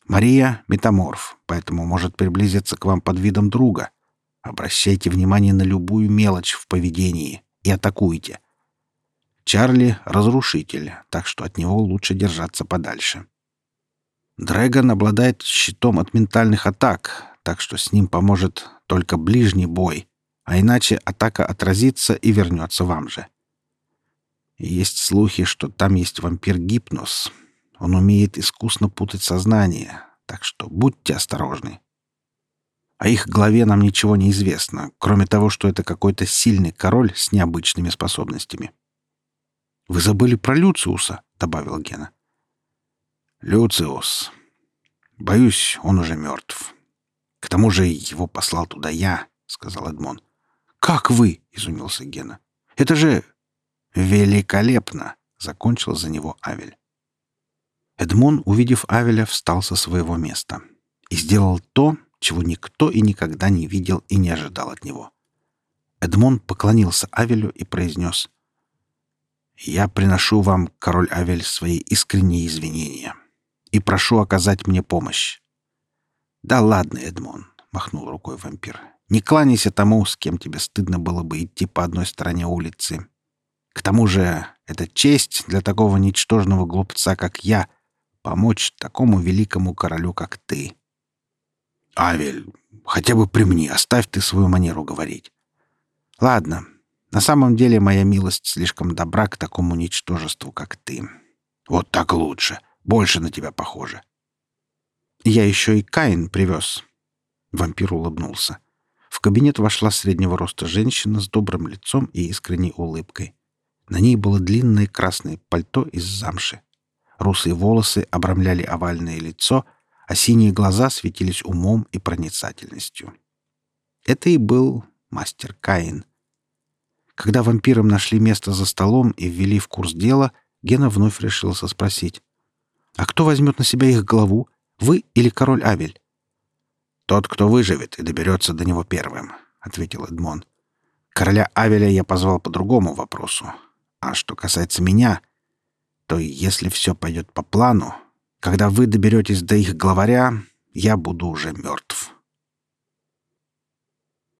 Мария — метаморф, поэтому может приблизиться к вам под видом друга. Обращайте внимание на любую мелочь в поведении и атакуйте. Чарли — разрушитель, так что от него лучше держаться подальше. Дрэгон обладает щитом от ментальных атак, так что с ним поможет только ближний бой, а иначе атака отразится и вернется вам же. Есть слухи, что там есть вампир Гипнос. Он умеет искусно путать сознание, так что будьте осторожны. О их главе нам ничего не известно, кроме того, что это какой-то сильный король с необычными способностями. «Вы забыли про Люциуса», — добавил Гена. «Люциус. Боюсь, он уже мертв. К тому же его послал туда я», — сказал Эдмон. «Как вы?» — изумился Гена. «Это же великолепно!» — закончил за него Авель. Эдмон, увидев Авеля, встал со своего места и сделал то, чего никто и никогда не видел и не ожидал от него. Эдмон поклонился Авелю и произнес «Я приношу вам, король Авель, свои искренние извинения и прошу оказать мне помощь». «Да ладно, Эдмон», — махнул рукой вампир, — «не кланяйся тому, с кем тебе стыдно было бы идти по одной стороне улицы. К тому же это честь для такого ничтожного глупца, как я, помочь такому великому королю, как ты». «Авель, хотя бы при мне оставь ты свою манеру говорить». «Ладно, на самом деле моя милость слишком добра к такому ничтожеству, как ты. Вот так лучше, больше на тебя похоже». «Я еще и Каин привез». Вампир улыбнулся. В кабинет вошла среднего роста женщина с добрым лицом и искренней улыбкой. На ней было длинное красное пальто из замши. Русые волосы обрамляли овальное лицо — а синие глаза светились умом и проницательностью. Это и был мастер Каин. Когда вампирам нашли место за столом и ввели в курс дела, Гена вновь решился спросить. «А кто возьмет на себя их главу? Вы или король Авель?» «Тот, кто выживет и доберется до него первым», — ответил Эдмон. «Короля Авеля я позвал по другому вопросу. А что касается меня, то если все пойдет по плану, когда вы доберетесь до их главаря, я буду уже мертв.